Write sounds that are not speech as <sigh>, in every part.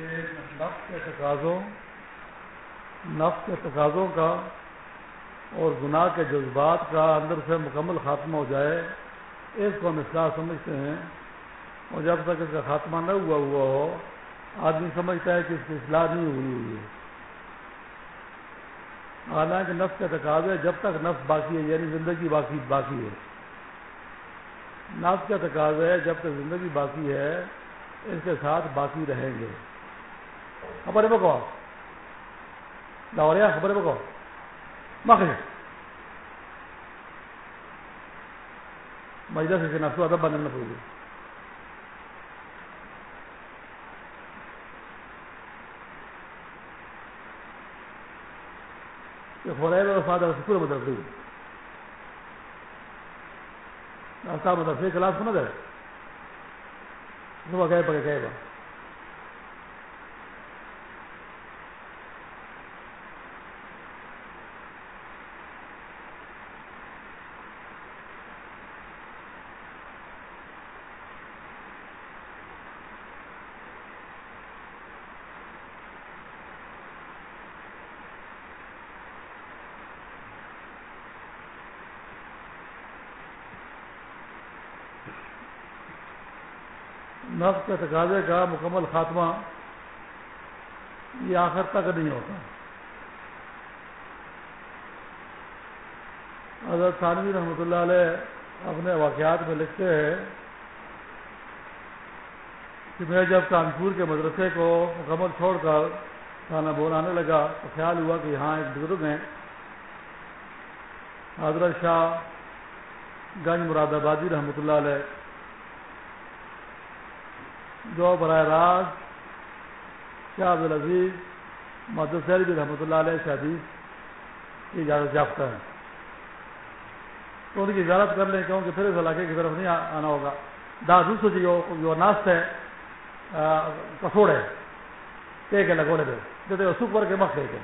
نفس کے تقاضوں، نفس کے تقاضوں کا اور گناہ کے جذبات کا اندر سے مکمل خاتمہ ہو جائے، اس کو ہم اصلاح سمجھتے ہیں۔ اور جب تک اس کا خاتمہ نہ ہوا ہوا ہو، آدمی سمجھتا ہے کہ اس کی اصلاح نہیں ہوئی ہوئی۔ ہے حالانکہ نفس کے تقاضے جب تک نفس باقی ہے یعنی زندگی باقی باقی ہے۔ نفس کے تقاضے جب تک زندگی باقی ہے، اس کے ساتھ باقی رہیں گے۔ خبر بکو لاہوریا خبر بکو مخے مجلس سے نفسو ادب بننے پڑے گی خورے فادر پورے مدرسے مدرسے کلاس سنا جائے صبح گئے پڑے گئے گا نفس کے تقاضے کا مکمل خاتمہ یہ آخر تک نہیں ہوتا۔ حضرت ثانوی رحمۃ اللہ علیہ اپنے واقعات میں لکھتے ہیں کہ میں جب کانپور کے مدرسے کو مکمل چھوڑ کر کھانا بولانے لگا تو خیال ہوا کہ یہاں ایک بزرگ ہیں۔ حضرت شاہ گنج مراد آبادی رحمۃ اللہ علیہ جو براہ راست شاہ عبدالعزیز مدد بھی رحمۃ اللہ علیہ شادی کی اجازت یافتہ ہے تو ان کی اجازت کر لیں، کیونکہ پھر اس علاقے کی طرف نہیں آنا ہوگا۔ دا دوسرے جو ناست ہے کسوڑے کے کے لگوڑے دے۔ جیسے سکھ ور کے مکھے کے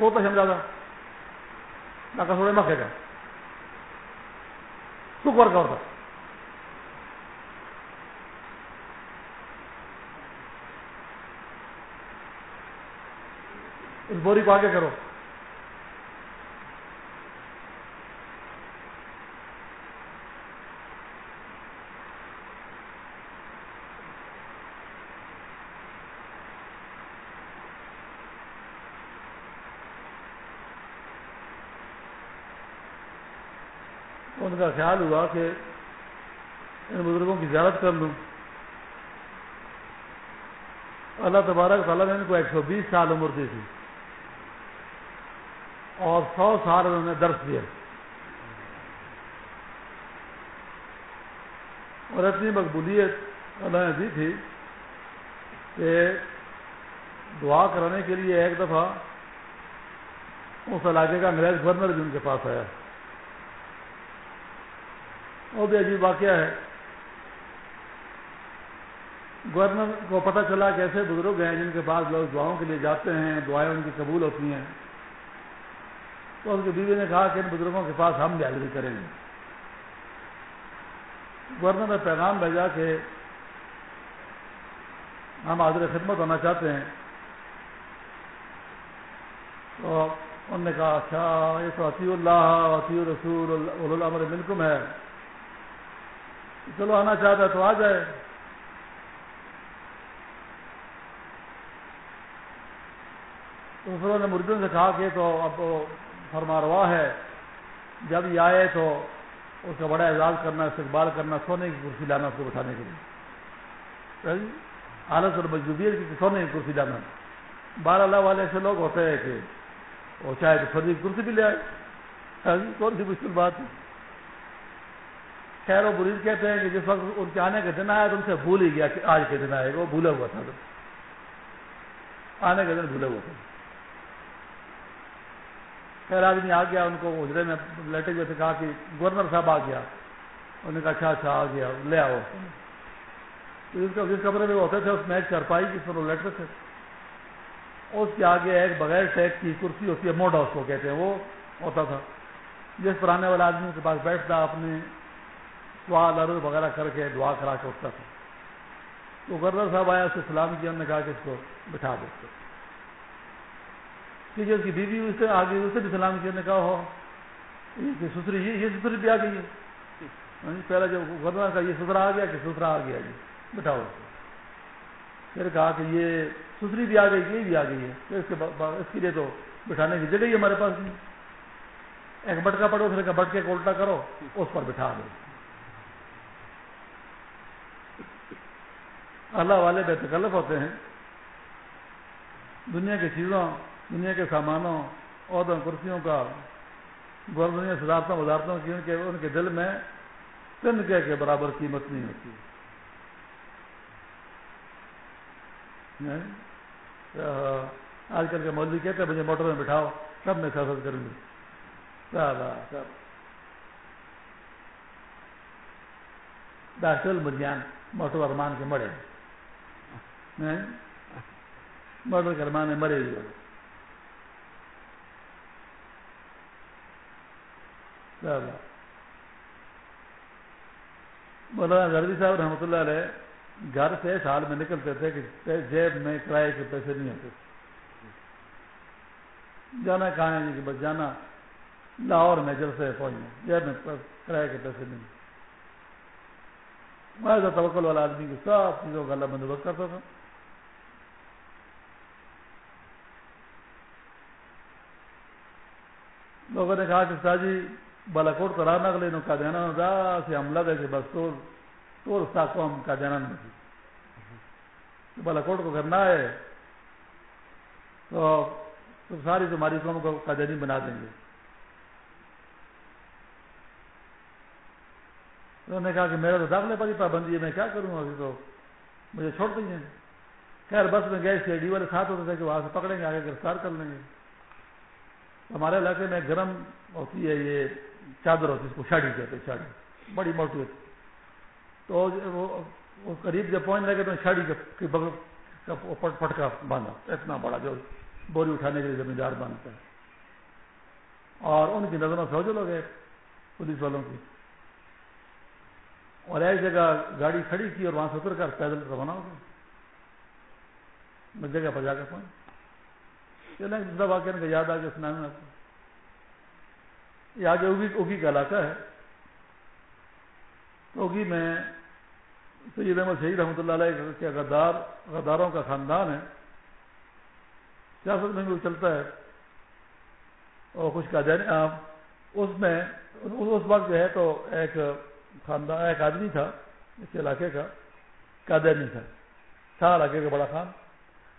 وہ تو سمجھا تھا نہ کسوڑے مکھے کا سکھ ور کا ہوتا۔ اس بوری کو آگے کرو۔ ان کا خیال ہوا کہ ان بزرگوں کی زیارت کر لوں۔ اللہ تبارک تعالیٰ نے ان کو ایک سو بیس سال عمر دی تھی۔ اور سو سال انہوں نے درس دیا۔ اور اتنی مقبولیت اللہ نے دی تھی کہ دعا کرانے کے لیے ایک دفعہ اس علاقے کا انگریز گورنر بھی ان کے پاس آیا۔ وہ بھی عجیب واقعہ ہے۔ گورنر کو پتہ چلا کہ ایسے بزرگ ہیں جن کے پاس لوگ دعاؤں کے لیے جاتے ہیں، دعائیں ان کی قبول ہوتی ہیں۔ تو اس کی بیوی نے کہا کہ ان بزرگوں کے پاس ہم بھی حاضری کریں گے۔ گورنر نے پیغام بھیجا کہ ہم حاضر خدمت ہونا چاہتے ہیں۔ تو انہوں نے کہا اچھا یہ تو عطی اللہ عطی رسول اللہ ملکم ہے۔ چلو، آنا چاہتا ہے تو آ جائے۔ تو انہوں نے مردوں سے کہا کہ تو اب فرما روا ہے۔ جب یہ آئے تو اس کا بڑا اعزاز کرنا، استقبال کرنا، سونے کی کرسی لانا، اس کو بٹھانے کے لیے۔ جی؟ حالت اور مجبوریت کی سونے کی کرسی لانا۔ بارہ اللہ والے ایسے لوگ ہوتے ہیں کہ وہ چاہے تو سونے کی کرسی بھی لے آئے۔ جی؟ کون سی مشکل بات ہے؟ خیر و برید کہتے ہیں کہ جس وقت ان کے آنے کا دن آیا تو ان سے بھول ہی گیا کہ آج کے دن آئے گا، وہ بھولا ہوا تھا۔ آنے کا دن بھولا ہوا تھا۔ خیر آدمی آ گیا، ان کو اجرے میں لیٹے ہوئے تھے، کہا کہ گورنر صاحب آ گیا۔ انہوں نے کہا اچھا اچھا آ گیا، لے آؤ۔ جس جس کمرے میں ہوتے تھے، اس میں ایک چرپائی جس پر وہ لیٹر تھے۔ اس کے آگے ایک بغیر ٹیک کی کرسی ہوتی ہے موڈ ہاؤس کو کہتے ہیں، وہ ہوتا تھا۔ جس پر آنے والے آدمی کے پاس بیٹھتا اپنے سوال عرض وغیرہ کر کے دعا کرا کے اٹھتا تھا۔ تو گردر صاحب آیا اس کو سلام کیا، انہوں نے کہا کہ اس کو بٹھا دو کیونکہ اس کی بیوی اس سے آگے اس سے بھی سلام کیا نے کہا، ہو۔ یہ سسری یہ سسری بھی آ گئی ہے۔ ہاں جی، پہلا جب گردر کا یہ ستھرا آ گیا کہ ستھرا آ گیا جی بٹھاؤ۔ پھر کہا کہ یہ سسری بھی آ گئی یہ بھی آ گئی ہے۔ اس کے اس کے لیے تو بٹھانے کی جگہ ہی ہمارے پاس۔ نہیں ایک بٹکا پڑو، پھر بٹکے کو الٹا کرو، اس پر بٹھا دو۔ اللہ والے بے تکلف ہوتے ہیں۔ دنیا کی چیزوں دنیا کے سامانوں، عہدوں، کرسیوں کا گورنر صدارتوں وزارتوں کی، ان کے ان کے دل میں تن کے برابر قیمت نہیں ہوتی۔ آج کل کے مولوی کہتے ہیں، مجھے موٹر میں بٹھاؤ، سب میں سیاست کروں گی ڈاکٹر مریان موٹر ارمان کے مڑے۔ موٹر کے ارمان مرے ہوئے۔ مولانا زردی صاحب رحمۃ اللہ علیہ گھر سے سال میں نکلتے تھے کہ جیب میں کرائے کے پیسے نہیں ہوتے جانا کہاں ہے جی کہ بس جانا؟ لاہور میں جل سے پہنچنا. جیب میں کرائے کے پیسے نہیں. میں توکل والا آدمی کی سب چیزوں کا اللہ بندوبست کرتا تھا. لوگوں نے کہا کہ شاہ جی بالاکوٹ کرا نہ لے نو کا دینا سے حملہ دے کہ بس تو تو کو ہم کا دینا نہیں بالاکوٹ کو کرنا ہے، تو ساری تمہاری قوم کو قادیانی بنا دیں گے۔ انہوں نے کہا کہ میرا تو داخلے پر ہی پابندی ہے، میں کیا کروں؟ ابھی تو مجھے چھوڑ دیں گے۔ خیر، بس میں گئے، سی ڈی والے ساتھ ہوتے تھے کہ وہاں سے پکڑیں گے، آگے گرفتار کر لیں گے۔ ہمارے علاقے میں گرم ہوتی ہے یہ چادر ہوتی اس کو شاڑی کہتے شاڑی۔ بڑی موٹی ہوتی تو وہ قریب جب پہنچ لگے تو شاڑی کے بغل کا پٹکا باندھا۔ اتنا بڑا جو بوری اٹھانے کے لیے زمیندار باندھتا ہے۔ اور ان کی نظروں سے ہو جو لوگ پولیس والوں کی۔ اور ایک جگہ گاڑی کھڑی کی اور وہاں سے اتر کر پیدل روانہ ہو گئے۔ میں جگہ پر جا کر پہنچ چلیں دوسرا واقعہ یاد آ گیا سنا میں آپ کو یہ آگے اوگی اوگی کا علاقہ ہے تو اوگی میں سید احمد شہید رحمۃ اللہ علیہ کے غدار غداروں کا خاندان ہے۔ سیاست میں بھی چلتا ہے؟ اور کچھ کا جائے اس میں اس وقت جو ہے تو ایک خاندان ایک آدمی تھا، اس علاقے کا قادر تھا۔ تھا علاقے کا بڑا خان۔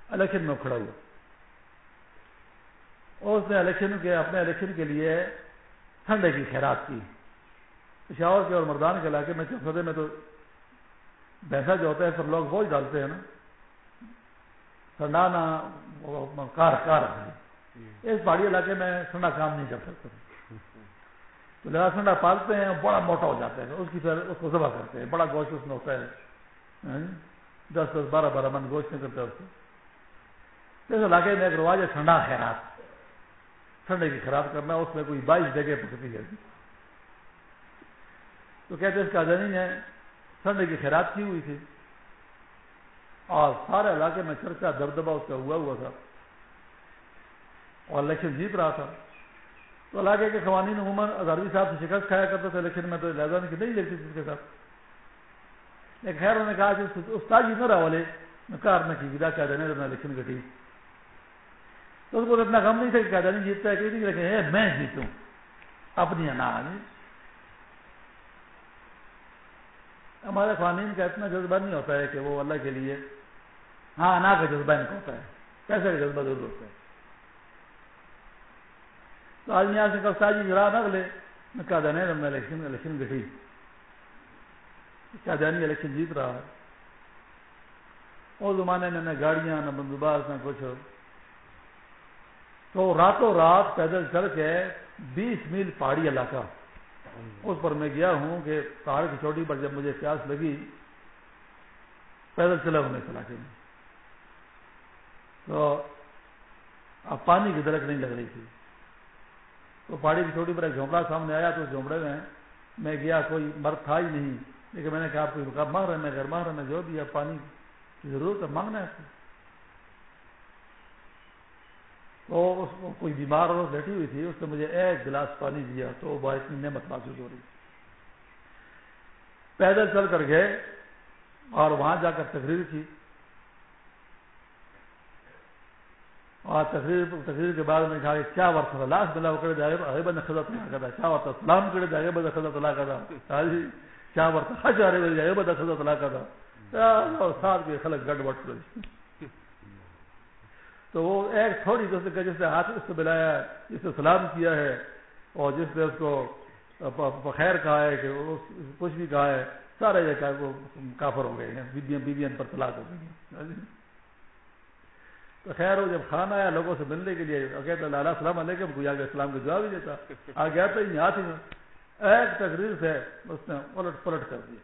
الیکشن میں کھڑا ہوا۔ اور اس نے الیکشن کے اپنے الیکشن کے لیے ٹھنڈے کی جی، خیرات کی۔ پشاور کے اور مردان کے علاقے میں سدے میں تو بھینسا جو ہوتا ہے، سب لوگ بوجھ ڈالتے ہیں نا۔ ٹھنڈا کار کار۔ اس پہاڑی علاقے میں ٹھنڈا کام نہیں کر سکتے۔ تو لہٰذا سنڈا پالتے ہیں، بڑا موٹا ہو جاتا ہے۔ اس کی پھر، اس کو ذبح کرتے ہیں۔ بڑا گوشت اس میں ہوتا ہے۔ ہاں؟ دس دس، بارہ بارہ من گوشت نکلتا ہے اس کو اس علاقے میں ایک رواج ہے، ٹھنڈا خیرات۔ ٹھنڈے کی خراب کرنا اس میں کوئی بائیس جگہ پکڑی جاتی تو کہتے اس کا زمین ہے، ٹھنڈے کی خیرات کی ہوئی تھی۔ اور سارے علاقے میں چرچا دردبا اس کا ہوا ہوا تھا۔ اور الیکشن جیت رہا تھا۔ تو علاقے کے قوانین عموماً اظہروی جی صاحب سے شکست کھایا کرتے تھے لیکن میں تو لہٰذا کی نہیں لگتی تھی اس کے ساتھ۔ لیکن خیر انہوں نے کہا کہ استاد جی نہ رہا والے، میں کار میں کی گدا کیا دینے میں الیکشن کٹی تو اس کو اتنا کم نہیں تھا کہ قیدا نہیں، جیتتا ہے کہ نہیں لیکن میں جیتوں۔ اپنی انا ہمارے قوانین کا اتنا جذبہ نہیں ہوتا ہے کہ وہ اللہ کے لیے ہاں انا کا جذبہ نہیں ہوتا ہے۔ پیسے کا جذبہ ضرور ہوتا ہے؟ تو آدمی یہاں سے کب جی گرا نہ لے میں کہا، جانے، میں الیکشن الیکشن گٹھی۔ کیا جانی، الیکشن جیت رہا ہے۔ اور زمانے میں نہ گاڑیاں، نہ بندوبست نہ کچھ۔ تو راتوں رات پیدل چل کے بیس میل پہاڑی علاقہ۔ اس پر میں گیا ہوں کہ پہاڑ کی چوٹی پر جب مجھے پیاس لگی، پیدل چلا ہوں میں علاقے میں۔ تو اب پانی کی درخت نہیں لگ رہی تھی۔ تو پہاڑی کی چھوٹی پر ایک جھونپڑا سامنے آیا تو اس جھونپڑے میں میں گیا، کوئی مرد تھا ہی نہیں۔ لیکن میں نے کہا، آپ کوئی مار رہے میں گھر مار رہے میں جو دیا، پانی کی ضرورت ہے، مانگنا ہے تو اس کو کوئی بیمار اور بیٹھی ہوئی تھی، اس نے مجھے ایک گلاس پانی دیا تو وہ اتنی نعمت محسوس ہو رہی۔ پیدل چل کر گئے اور وہاں جا کر تقریر کی۔ اور تقریر تقریر کے بعد میں کہا کہ کیا وقت تھا؟ لاس بلا کرے جائے اگے بند خزت نہ کرتا کیا وقت سلام کرے جائے بند خزت اللہ کرتا جی، کیا وقت حج آ رہے جائے بند خزت اللہ کرتا اور ساتھ کے خلق گڑ بٹ کر تو وہ ایک تھوڑی جس نے جس نے ہاتھ اس سے ملایا جس نے سلام کیا ہے اور جس نے اس کو بخیر کہا ہے کہ کچھ بھی کہا ہے سارے یہ وہ کافر ہو گئے ہیں بیبیاں بیبیاں پر طلاق ہو گئی تو خیر وہ جب خان آیا لوگوں سے ملنے کے لیے کہتا لالا السلام علیکم کوئی آگے اسلام کا جواب ہی دیتا۔ آ گیا تو یہاں تھی ایک تقریر سے اس نے پلٹ پلٹ کر دیا۔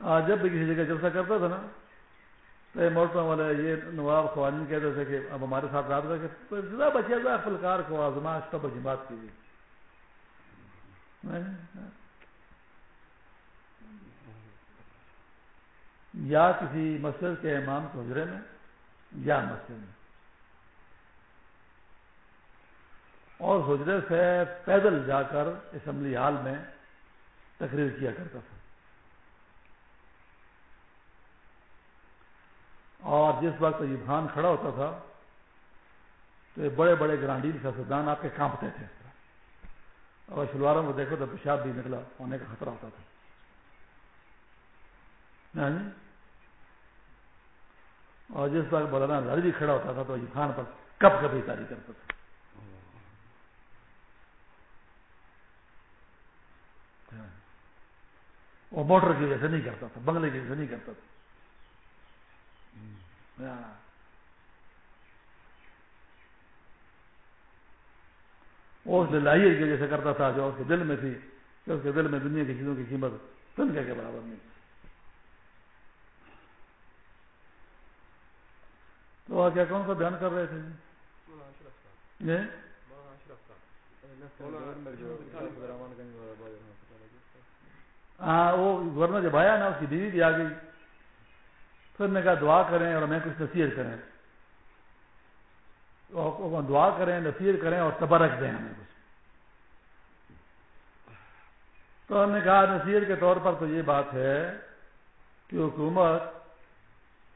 جب بھی کسی جگہ جلسہ کرتا تھا نا، تو موٹر والے یہ نواب خوانین کہتے تھے کہ اب ہمارے ساتھ رات رہا بچے گا فلکار کو آزما سب بات کیجیے۔ یا کسی مسجد کے امام کو حجرے میں، یا مسجد میں۔ اور حجرے سے پیدل جا کر اسمبلی ہال میں تقریر کیا کرتا تھا۔ اور جس وقت یہ بھان کھڑا ہوتا تھا، تو بڑے بڑے گرانڈیل سیاستدان آپ کے کانپتے تھے۔ اور شلواروں کو دیکھو تو پیشاب بھی نکلا، ہونے کا خطرہ ہوتا تھا۔ ہاں جی؟ اور جس وقت مولانا گھر بھی کھڑا ہوتا تھا تو یہ خان پر کب کبھی تاری کرتا تھا۔ ہاں۔ وہ موٹر کی وجہ سے نہیں کرتا تھا، بنگلے کی وجہ سے نہیں کرتا تھا۔ ہاں۔ وہ اس لائیے کی وجہ سے کرتا تھا جو اس کے دل میں تھی کہ اس کے دل میں دنیا کی چیزوں کی قیمت تنکے کے برابر نہیں تو کیا کون سا بیان کر رہے تھے جی ہاں وہ گورنر جب آیا نا اس کی بیوی بھی آ گئی پھر نے کہا دعا کریں اور ہمیں کچھ نصیحت کریں۔ دعا کریں، نصیحت کریں اور تبرک دیں ہمیں کچھ۔ تو ہم نے کہا نصیحت کے طور پر تو یہ بات ہے کہ حکومت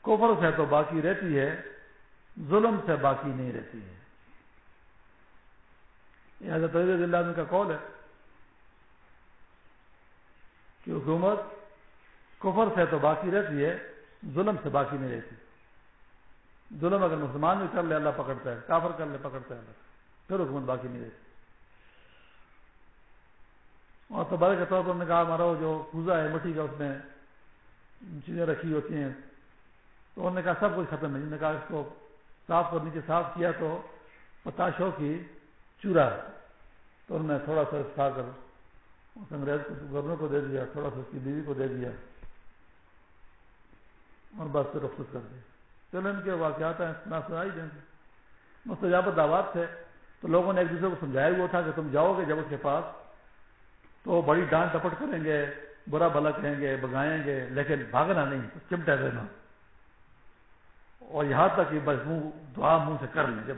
کفر سے تو باقی رہتی ہے، ظلم سے باقی نہیں رہتی ہے۔ یہ حضرت اللہ کا قول ہے کہ حکومت کفر سے تو باقی رہتی ہے ظلم سے باقی نہیں رہتی۔ ظلم اگر مسلمان بھی کر لے، اللہ پکڑتا ہے، کافر کر لے، پکڑتا ہے اللہ پھر حکومت باقی نہیں رہتی۔ اور تو بڑے کے طور پر نے کہا، ہمارا وہ جو پوزا ہے، مٹی کا اس میں چیزیں رکھی ہوتی ہیں۔ تو انہوں نے کہا، سب کچھ ختم ہے۔ جنہوں نے کہا، اس کو صاف کر نیچے صاف کیا تو پتاشوں کی چورا۔ تو انہوں نے تھوڑا سا کھا کر، اس انگریز کو، گورنر کو دے دیا، تھوڑا سا اس کی بیوی کو دے دیا۔ اور بس پھر رخصت کر دیا چلو ان کے واقعات ہیں نہ سنائی دیں مستجاب دعوات تھے۔ تو لوگوں نے ایک دوسرے کو سمجھایا ہوا تھا کہ تم جاؤ گے جب اس کے پاس۔ تو بڑی ڈانٹ ٹپٹ کریں گے، برا بلا کہیں گے بگائیں گے، لیکن بھاگنا نہیں چمٹا دینا اور یہاں تک کہ بس منہ، دعا منہ سے کر لیں۔ جب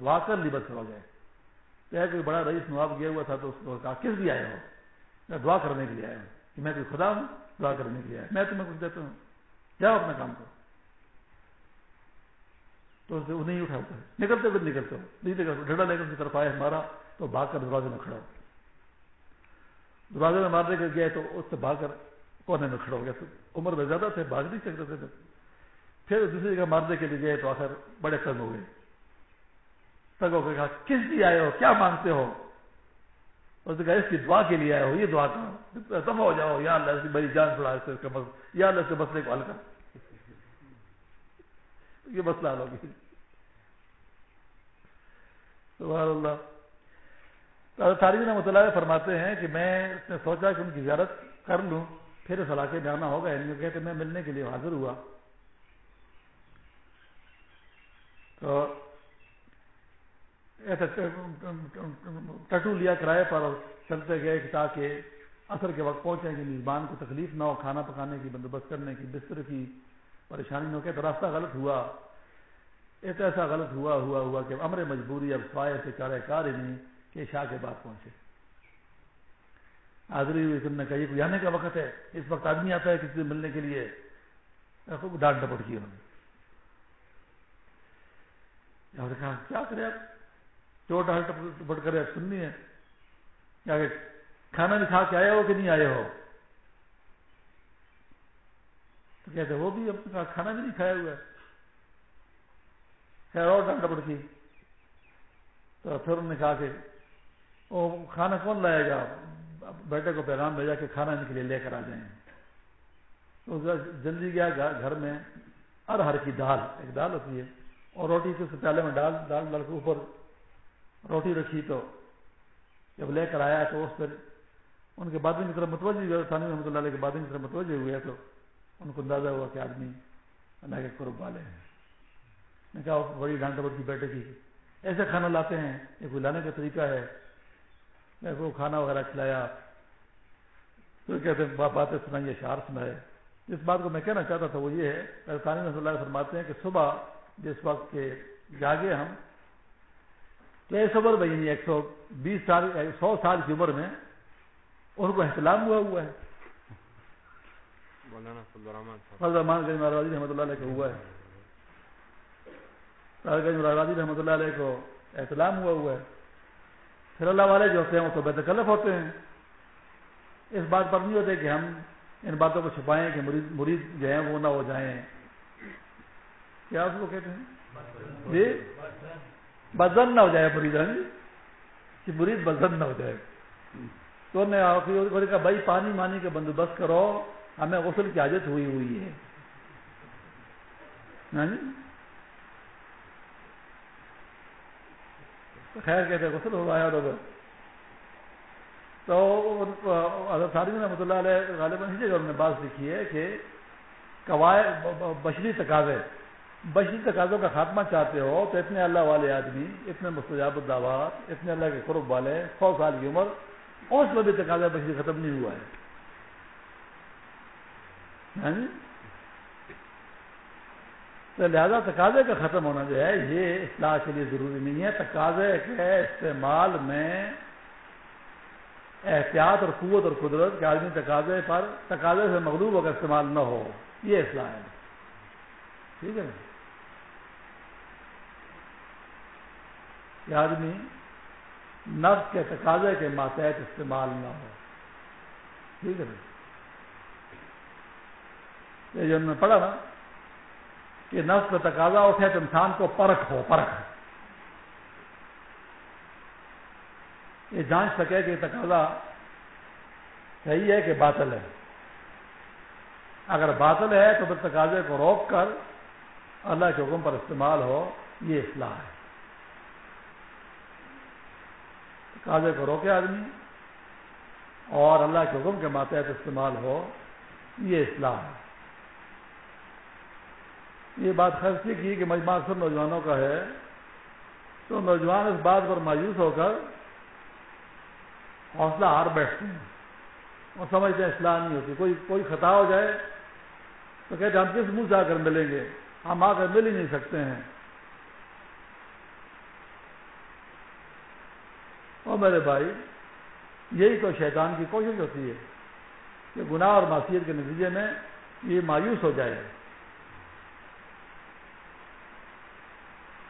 دعا کر لی، بس ہو جائے کوئی بڑا رئیس نواب گیا ہوا تھا تو اس کو کہا، کس لیے آئے ہو؟ میں دعا کرنے کے لیے آیا ہوں کہ میں کوئی خدا ہوں، دعا کرنے کے لیے آیا میں تمہیں کچھ دیتا ہوں۔ کیا اپنا کام کرو۔ تو نہیں اٹھاتا نکلتے ہوئے نکلتے ہو۔ نہیں نکلتے ڈنڈا لے کر کی طرف آئے ہمارا تو بھاگ کر دروازے میں کھڑا ہو۔ دروازے میں مارنے کے گئے تو اس سے بھاگ کر کونے میں کھڑا ہو گیا۔ عمر میں زیادہ تھے، بھاگ نہیں سکتے تھے۔ پھر دوسری جگہ مارنے کے لیے گئے تو آخر بڑے تنگ ہو گئے۔ تنگ ہو کے کہا، کس لیے آئے ہو؟ کیا مانگتے ہو؟ اس نے کہا، اس کی دعا کے لیے آئے ہو یہ دعا کرو تم ہو جاؤ، یا اللہ بڑی جان چھڑا یا اللہ سے مسئلے کو حل کر۔ <laughs> یہ مسئلہ حل ہوگی سبحان اللہ۔ تاریخ نے مطالعہ فرماتے ہیں کہ میں اس نے سوچا کہ ان کی زیارت کر لوں، پھر اس علاقے میں آنا ہوگا یعنی کہتے میں ملنے کے لیے حاضر ہوا۔ تو ایسا ٹٹو لیا کرائے پر چلتے گئے کہ تاکہ اثر کے وقت پہنچے کہ میزبان کو تکلیف نہ ہو، کھانا پکانے کی بندوبست کرنے کی، بستر کی پریشانی نہ ہو کہ راستہ غلط ہوا۔ ایک ایسا غلط ہوا ہوا ہوا کہ امر مجبوری اب سوائے سے چارے کار ہی نہیں کہ شاہ کے بعد پہنچے۔ حاضری ہوئی تم نے کہا، یہ کوئی آنے کا وقت ہے؟ اس وقت آدمی آتا ہے کسی سے ملنے کے لیے۔ خوب ڈانٹ ڈپٹ کی انہوں نے۔ کہا، کیا کرے آپ؟ چوٹ ڈانٹ ڈپٹ کرے سننی ہے کیا کہ کھانا نہیں کھا کے آئے ہو کہ نہیں آئے ہو؟ تو کہتے وہ بھی اپنا کھانا بھی نہیں کھایا ہوا ہے۔ خیر اور ڈانٹ ڈپٹ کی تو پھر انہوں نے کہا کہ وہ کھانا کون لائے گا؟ بیٹے کو پیغام بھیجا کہ کھانا ان کے لیے لے کر آ جائیں۔ تو جلدی گیا گھر میں۔ ارہر کی دال، ایک دال ہوتی ہے۔ اور روٹی کے پیالے میں ڈال دال ڈال کے اوپر روٹی رکھی تو جب لے کر آیا تو اس پر ان کے بعد کی طرف متوجہ ہوئے ثانی رحمۃ اللہ علیہ کے بعد کی طرف متوجہ ہوئے تو ان کو اندازہ ہوا کہ آدمی اللہ کے قرب والے ہیں۔ نے کہا بڑی ڈانٹ کی بیٹے کی ایسے کھانا لاتے ہیں؟ یہ کوئی لانے کا طریقہ ہے؟ میں کو کھانا وغیرہ کھلایا۔ تو کہتے ہیں باتیں سنائیں اشعار سنائے۔ جس بات کو میں کہنا چاہتا تھا وہ یہ ہے رحمۃ اللہ فرماتے ہیں کہ صبح جس وقت کے جاگے ہم تو ایس عمر بھائی ایک سو بیس سال سو سال کی عمر میں ان کو احتلام ہوا ہوا ہے۔ فضل رحمان گنج مہاراجی رحمۃ اللہ علیہ کا ہوا ہے۔ گنج مہاراجی رحمۃ اللہ علیہ کو احتلام ہوا ہوا ہے۔ پھر اللہ والے جو ہوتے ہیں وہ تو بے تکلف ہوتے ہیں۔ اس بات پر نہیں ہوتے کہ ہم ان باتوں کو چھپائیں کہ مرید مرید جو ہیں وہ نہ ہو جائیں۔ کیا اس کو کہتے ہیں؟ جی؟ بدن نہ ہو جائے مرید ہاں جی۔ کہ مرید بدن نہ ہو جائے۔ تو نے کہا، بھائی پانی مانی کا بندوبست کرو، ہمیں غسل کی حاجت ہوئی ہوئی ہے۔ ہاں جی۔ خیر کہتے غسل ہو آیا تو حضرت رحمۃ اللہ علیہ غالباً جگہ انہوں نے بات لکھی ہے کہ قواعد بشری تقاضے۔ بشری تقاضوں کا خاتمہ چاہتے ہو تو اتنے اللہ والے آدمی، اتنے مستجاب الدعوات، اتنے اللہ کے قرب والے، سو سال کی عمر، اس میں بھی تقاضا بشری ختم نہیں ہوا ہے۔ ہاں جی؟ تو لہذا تقاضے کا ختم ہونا جو ہے، یہ اصلاح کے لیے ضروری نہیں ہے۔ تقاضے کے استعمال میں احتیاط اور قوت اور قدرت کے آدمی تقاضے پر، تقاضے سے مغلوب ہو کر استعمال نہ ہو، یہ اصلاح ہے۔ ٹھیک ہے کہ آدمی نفس کے تقاضے کے ماتحت استعمال نہ ہو۔ ٹھیک ہے یہ جو نے پڑھا نا کہ نفس کا تقاضا اٹھے تو انسان کو پرکھ ہو، پرکھ۔ یہ جانچ سکے کہ تقاضا صحیح ہے کہ باطل ہے۔ اگر باطل ہے تو پھر تقاضے کو روک کر اللہ کے حکم پر استعمال ہو، یہ اصلاح ہے۔ تقاضے کو روکے آدمی اور اللہ کے حکم کے ماتحت استعمال ہو، یہ اصلاح ہے۔ یہ بات خرچی کی کہ مجمع اکثر نوجوانوں کا ہے۔ تو نوجوان اس بات پر مایوس ہو کر حوصلہ ہار بیٹھتے ہیں۔ اور سمجھتے ہیں اصلاح نہیں ہوتی۔ کوئی کوئی خطا ہو جائے تو کہتے ہم کس منہ سے آ کر ملیں گے؟ ہم آ کر مل ہی نہیں سکتے ہیں۔ اور میرے بھائی، یہی تو شیطان کی کوشش ہوتی ہے کہ گناہ اور معصیت کے نتیجے میں یہ مایوس ہو جائے۔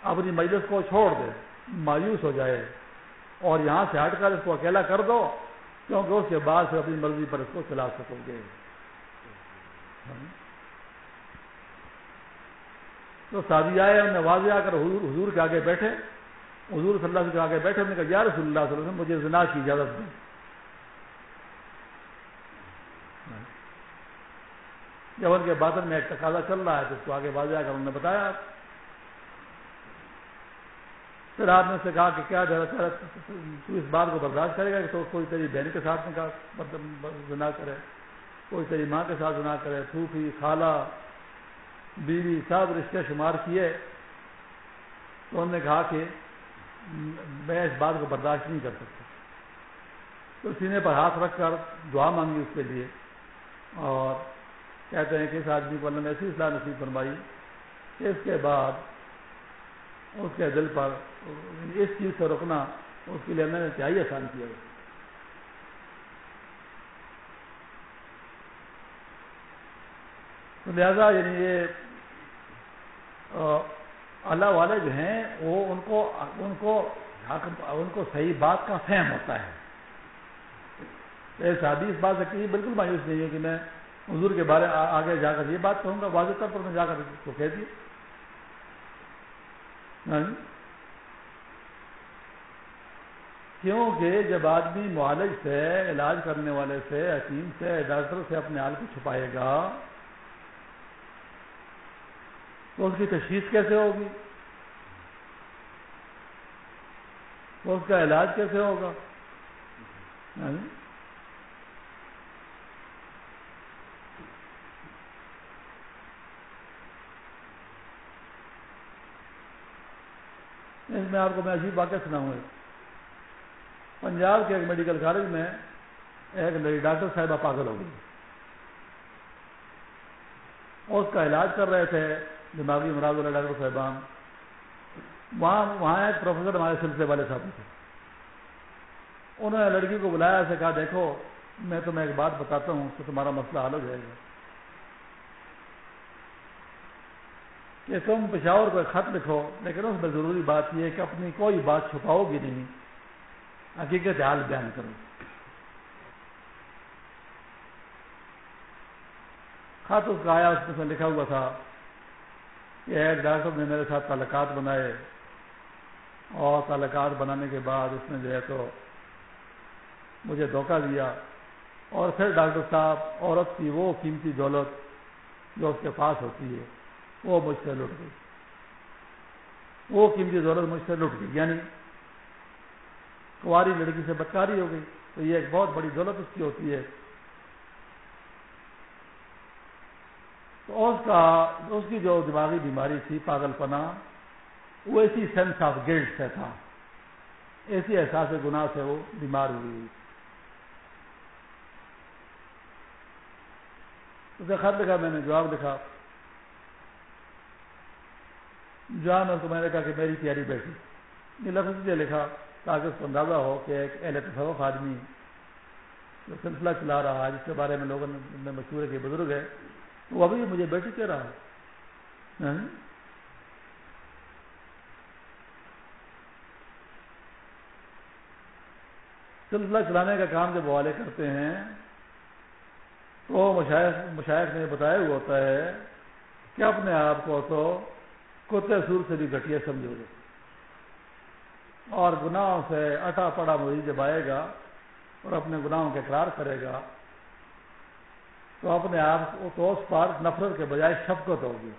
اپنی مجلس کو چھوڑ دے، مایوس ہو جائے۔ اور یہاں سے ہٹ کر اس کو اکیلا کر دو، کیونکہ اس کے بعد سے اپنی مرضی پر اس کو چلا سکو گے۔ تو شادی آئے ہم نے واضح آ کر حضور کے آگے بیٹھے۔ حضور صلی اللہ علیہ وسلم آگے بیٹھے ہم نے کہا، یا رسول اللہ صلی اللہ علیہ وسلم، مجھے زنا کی اجازت دیں جب ان کے بادل میں ایک تقاضا چل رہا ہے تو اس کو آگے واضح آ کر، انہوں نے بتایا۔ پھر آپ نے سے کہا کہ کیا تو اس بات کو برداشت کرے گا کہ تو کوئی تیری بہن کے ساتھ گنا مطلب، کرے، کوئی تیری ماں کے ساتھ گنا کرے، پھوپھی، خالہ، بیوی، سب رشتے شمار کیے۔ تو انہوں نے کہا کہ میں اس بات کو برداشت نہیں کر سکتا۔ تو سینے پر ہاتھ رکھ کر دعا مانگی اس کے لیے اور کہتے ہیں کہ اس آدمی کو اللہ نے ایسی اصلاح نصیب فرمائی کہ اس کے بعد اس کے دل پر یعنی اس چیز سے رکنا اس کے لیے اللہ نے چاہیے آسان کیا تو لہذا یعنی یہ اللہ والے جو ہیں، وہ ان کو ان کو ان کو صحیح بات کا فہم ہوتا ہے۔ شادی اس بات سے کہ بالکل مایوس نہیں ہے کہ میں حضور کے بارے آگے جا کر یہ بات کہوں گا، واضح طور پر میں جا کر اس کو کہہ دیا۔ ہاں جی۔ کیونکہ جب آدمی معالج سے، علاج کرنے والے سے، حکیم سے ڈاکٹر سے اپنے حال کو چھپائے گا تو اس کی تشخیص کیسے ہوگی؟ تو اس کا علاج کیسے ہوگا؟ یعنی؟ اس میں آپ کو میں عجیب واقعہ سناؤں پنجاب کے ایک میڈیکل کالج میں ایک نئی ڈاکٹر صاحبہ پاگل ہو گئی۔ اس کا علاج کر رہے تھے۔ دماغی مراد والے ڈاکٹر صاحبان۔ وہاں وہاں ایک پروفیسر ہمارے سلسلے والے صاحب تھے۔ انہوں نے لڑکی کو بلایا، اسے کہا، دیکھو، میں تمہیں ایک بات بتاتا ہوں تو تمہارا مسئلہ حل ہو جائے گا۔ کہ تم پشاور کو خط لکھو، لیکن اس میں ضروری بات یہ ہے کہ اپنی کوئی بات چھپاؤ گی نہیں۔ حقیقت حال بیان کرو۔ خط اس کا آیا، اس میں لکھا ہوا تھا۔ کہ ایک ڈاکٹر نے میرے ساتھ تعلقات بنائے اور تعلقات بنانے کے بعد اس نے جو ہے تو مجھے دھوکہ دیا اور پھر ڈاکٹر صاحب، عورت کی وہ قیمتی دولت جو اس کے پاس ہوتی ہے، وہ مجھ سے لٹ گئی۔ وہ قیمتی دولت مجھ سے لٹ گئی یعنی کاری لڑکی سے بدکاری ہو گئی۔ تو یہ ایک بہت بڑی دولت اس کی ہوتی ہے۔ تو اس کا اس کی جو دماغی بیماری تھی، پاگل پنا، وہ ایسی سینس آف گلٹ سے تھا۔ ایسی احساس گناہ سے وہ بیمار ہوئی۔ اسے خط لکھا، میں نے جواب لکھا۔ جان اور تمہارے کہا کہ میری تیاری بیٹھی۔ یہ لفظ یہ لکھا تاکہ اس کو اندازہ ہو کہ ایک اہل تصوف آدمی جو سلسلہ چلا رہا ہے، جس کے بارے میں لوگوں نے مشہور کے بزرگ ہے وہ ابھی مجھے بیٹی کہہ رہا ہے۔ ہاں؟ سلسلہ چلانے کا کام جب والے کرتے ہیں، تو مشائق نے بتایا ہوا ہوتا ہے کہ اپنے آپ کو تو کتے سور سے بھی گٹیا سمجھو گے۔ اور گناہوں سے اٹا پڑا مریض جب آئے گا اور اپنے گناہوں کے اقرار کرے گا تو اپنے آپ کو تو اس پر نفرت کے بجائے شفقت ہوگی۔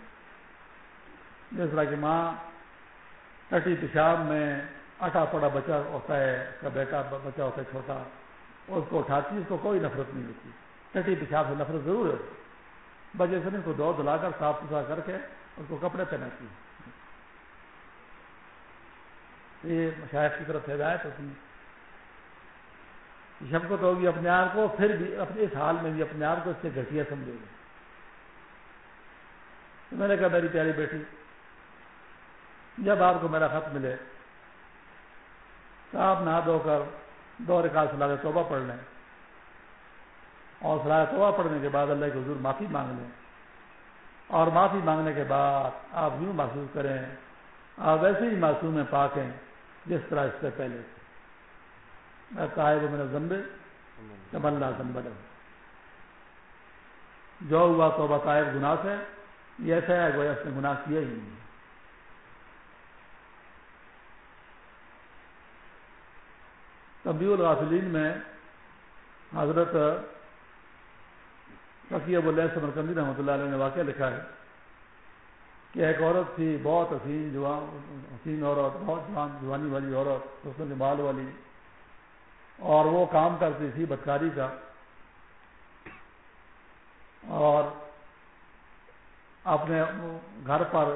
جس طرح کہ ماں کٹی پیشاب میں اٹا پڑا بچہ ہوتا ہے، اس کا بیٹا بچہ ہوتا ہے چھوٹا، اس کو اٹھاتی اس کو کوئی نفرت نہیں ہوتی۔ کٹی پیشاب سے نفرت ضرور ہے۔ بچے سے اس کو دو دلا کر، صاف ستھرا کر کے اس کو کپڑے پہناتی یہ مشاہد کی طرف ہدایت ہوتی ہے۔ شفقت ہوگی اپنے آپ کو، پھر بھی اپنے اس حال میں بھی اپنے آپ کو اس سے گھٹیا سمجھے گا میں نے کہا، میری پیاری بیٹی، جب آپ کو میرا خط ملے تو آپ نہا دھو کر دو رکاج صلاح توبہ پڑھ لیں۔ اور صلاح توبہ پڑھنے کے بعد اللہ کے حضور معافی مانگ لیں۔ اور معافی مانگنے کے بعد آپ یوں محسوس کریں، آپ ویسے ہی معصوم پاکیں جس طرح اس سے پہلے۔ صاحب میرا زمبے تمنا زمبل جو ہوا تو بتائے گناہ سے، یہ ایسا ہے وہ اس نے گناہ کیا ہی نہیں۔ تبدیل الغافلین میں حضرت فقی ابو اللہ سمرکندی رحمۃ اللہ علیہ نے واقعہ لکھا ہے کہ ایک عورت تھی، بہت حسین جوان، حسین عورت، بہت جوان، جوانی والی عورت، حسن جمال والی۔ اور وہ کام کرتی تھی بدکاری کا۔ اور اپنے گھر پر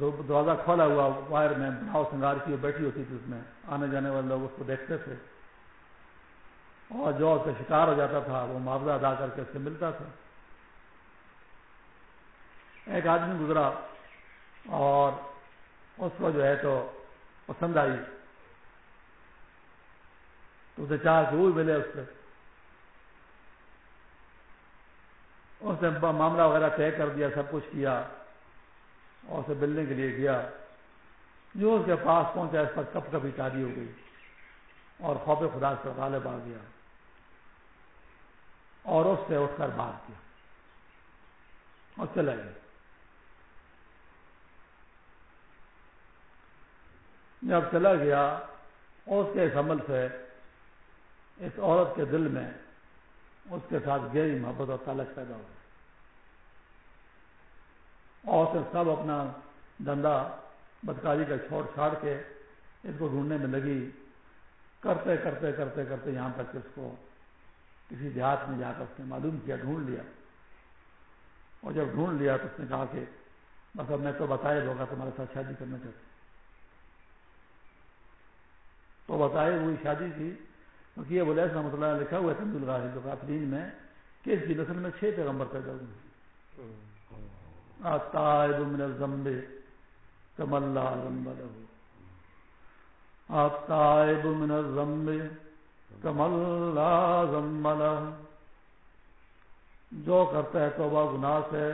دروازہ کھولا ہوا وائر میں بناؤ سنگار کی بیٹھی ہوتی تھی اس میں۔ آنے جانے والے لوگ اس کو دیکھتے تھے۔ اور جو اس کا شکار ہو جاتا تھا، وہ معاوضہ ادا کر کے اس سے ملتا تھا۔ ایک آدمی گزرا اور اس کو جو ہے تو پسند آئی۔ تو اسے چاہ کے وہ ملے اس سے اس نے معاملہ وغیرہ طے کر دیا، سب کچھ کیا اور اسے ملنے کے لیے گیا۔ جو اس کے پاس پہنچا، اس پر کب کبھی تاری ہو گئی اور خوف خدا سے غالب آ گیا۔ اور اس سے اٹھ کر بات کیا اور چلا گیا۔ جب چلا گیا، اس کے اس عمل سے اس عورت کے دل میں اس کے ساتھ گہری محبت اور تعلق پیدا ہو اور اسے سب اپنا دندا بدکاری کا چھوڑ چھاڑ کے اس کو ڈھونڈنے میں لگی۔ کرتے کرتے کرتے کرتے یہاں تک اس کو کسی دیہات میں جا کر اس نے معلوم کیا، ڈھونڈ لیا۔ اور جب ڈھونڈ لیا تو اس نے کہا کہ بس اب میں تو بتائے ہوگا تمہارے ساتھ شادی کرنا چاہتا تو بتائے ہوئی شادی کی کیونکہ یہ بولے، رحمۃ اللہ لکھا ہوا ہے تندل الغافرین میں کہ اس کی نسل میں چھ پیغمبر پیدا ہوئے آتائب من الزنب کم اللہ ذنب له آتائب من الزنب کم اللہ ذنب له جو کرتا ہے توبہ، گناہ سے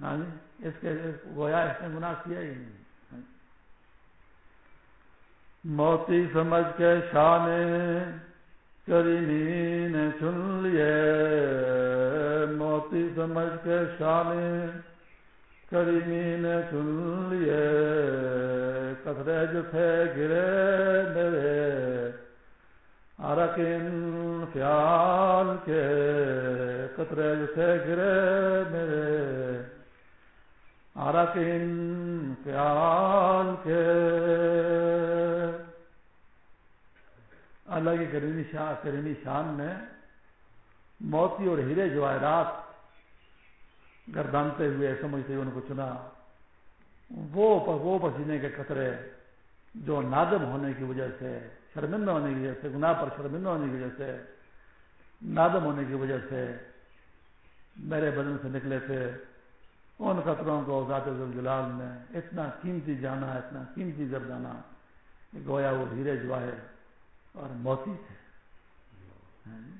ہاں اس کے گویا اس نے گناہ کیا ہی نہیں۔ موتی سمجھ کے شان کریمی نے چن لیے۔ موتی سمجھ کے شان کریمی نے چن لیے۔ کترے جو تھے گرے میرے ارکن خیال کے۔ کترے جو تھے گرے میرے ارکن خیال کے۔ اللہ کی کریمی شاہ کریمی شان نے موتی اور ہیرے جواہرات گردانتے ہوئے سمجھتے ہوئے ان کو چنا۔ وہ وہ پسینے کے قطرے جو نادم ہونے کی وجہ سے، شرمندہ ہونے کی وجہ سے، گناہ پر شرمندہ ہونے کی وجہ سے، نادم ہونے کی وجہ سے میرے بدن سے نکلے تھے۔ ان قطروں کو ذات جلال نے اتنا قیمتی جانا، اتنا قیمتی جانا گویا وہ ہیرے جواہر اور موتی تھے۔ ہاں جی۔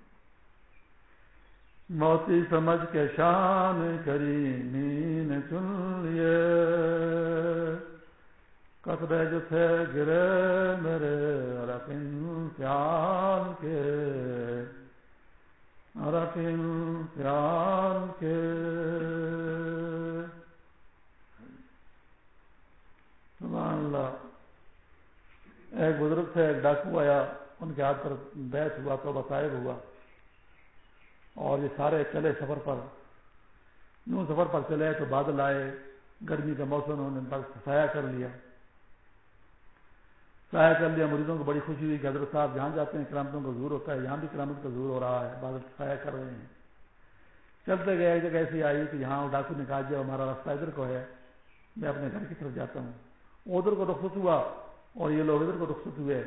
موتی سمجھ کے شان کری مین چن لیے۔ کترے جو تھے گرے میرے رقم پیال کے۔ رقم پیال کے سبحان اللہ ایک بزرگ تھے ایک ڈاکو آیا، ان کے ہاتھ پر بیس ہوا، تو بصائب ہوا۔ اور یہ سارے چلے سفر پر۔ یوں سفر پر چلے تو بادل آئے، گرمی کا موسم، انہوں نے سایہ کر لیا۔ سایہ کر لیا، مریضوں کو بڑی خوشی ہوئی کہ حضرت صاحب جہاں جاتے ہیں، کرامتوں کا زور ہوتا ہے، یہاں بھی کرامت کا زور ہو رہا ہے، بادل سایہ کر رہے ہیں۔ چلتے گئے، ایک جگہ ایسی آئی کہ یہاں ڈاکو نے کہا جی جائے ہمارا راستہ ادھر کو ہے، میں اپنے گھر کی طرف جاتا ہوں۔ ادھر کو رخصت ہوا اور یہ لوگ ادھر کو رخصت ہوئے۔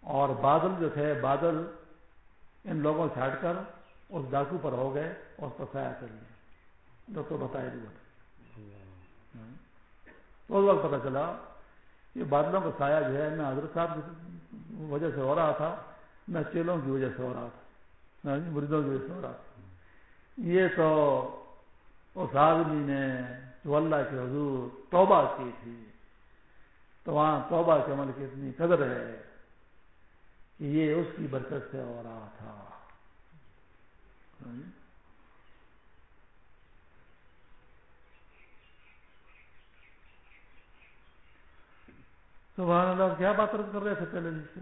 اور بادل جو تھے، بادل ان لوگوں سے ہٹ کر اس ڈاکو پر ہو گئے اور اس پر سایہ کر لیا۔ ڈاکٹر بتایا ہاں۔ دیا اس وقت پتا چلا کہ بادلوں کا سایہ جو ہے، میں حضرت صاحب کی وجہ سے ہو رہا تھا، میں چیلوں کی وجہ سے ہو رہا تھا۔ مریضوں کی وجہ سے ہو رہا تھا۔ یہ تو اس آدمی نے جو اللہ کے حضور توبہ کی تھی، تو وہاں توبہ کے عمل کی اتنی قدر ہے۔ یہ اس کی برکت سے ہو رہا تھا۔ سبحان اللہ کیا بات کر رہے تھے پہلے جس سے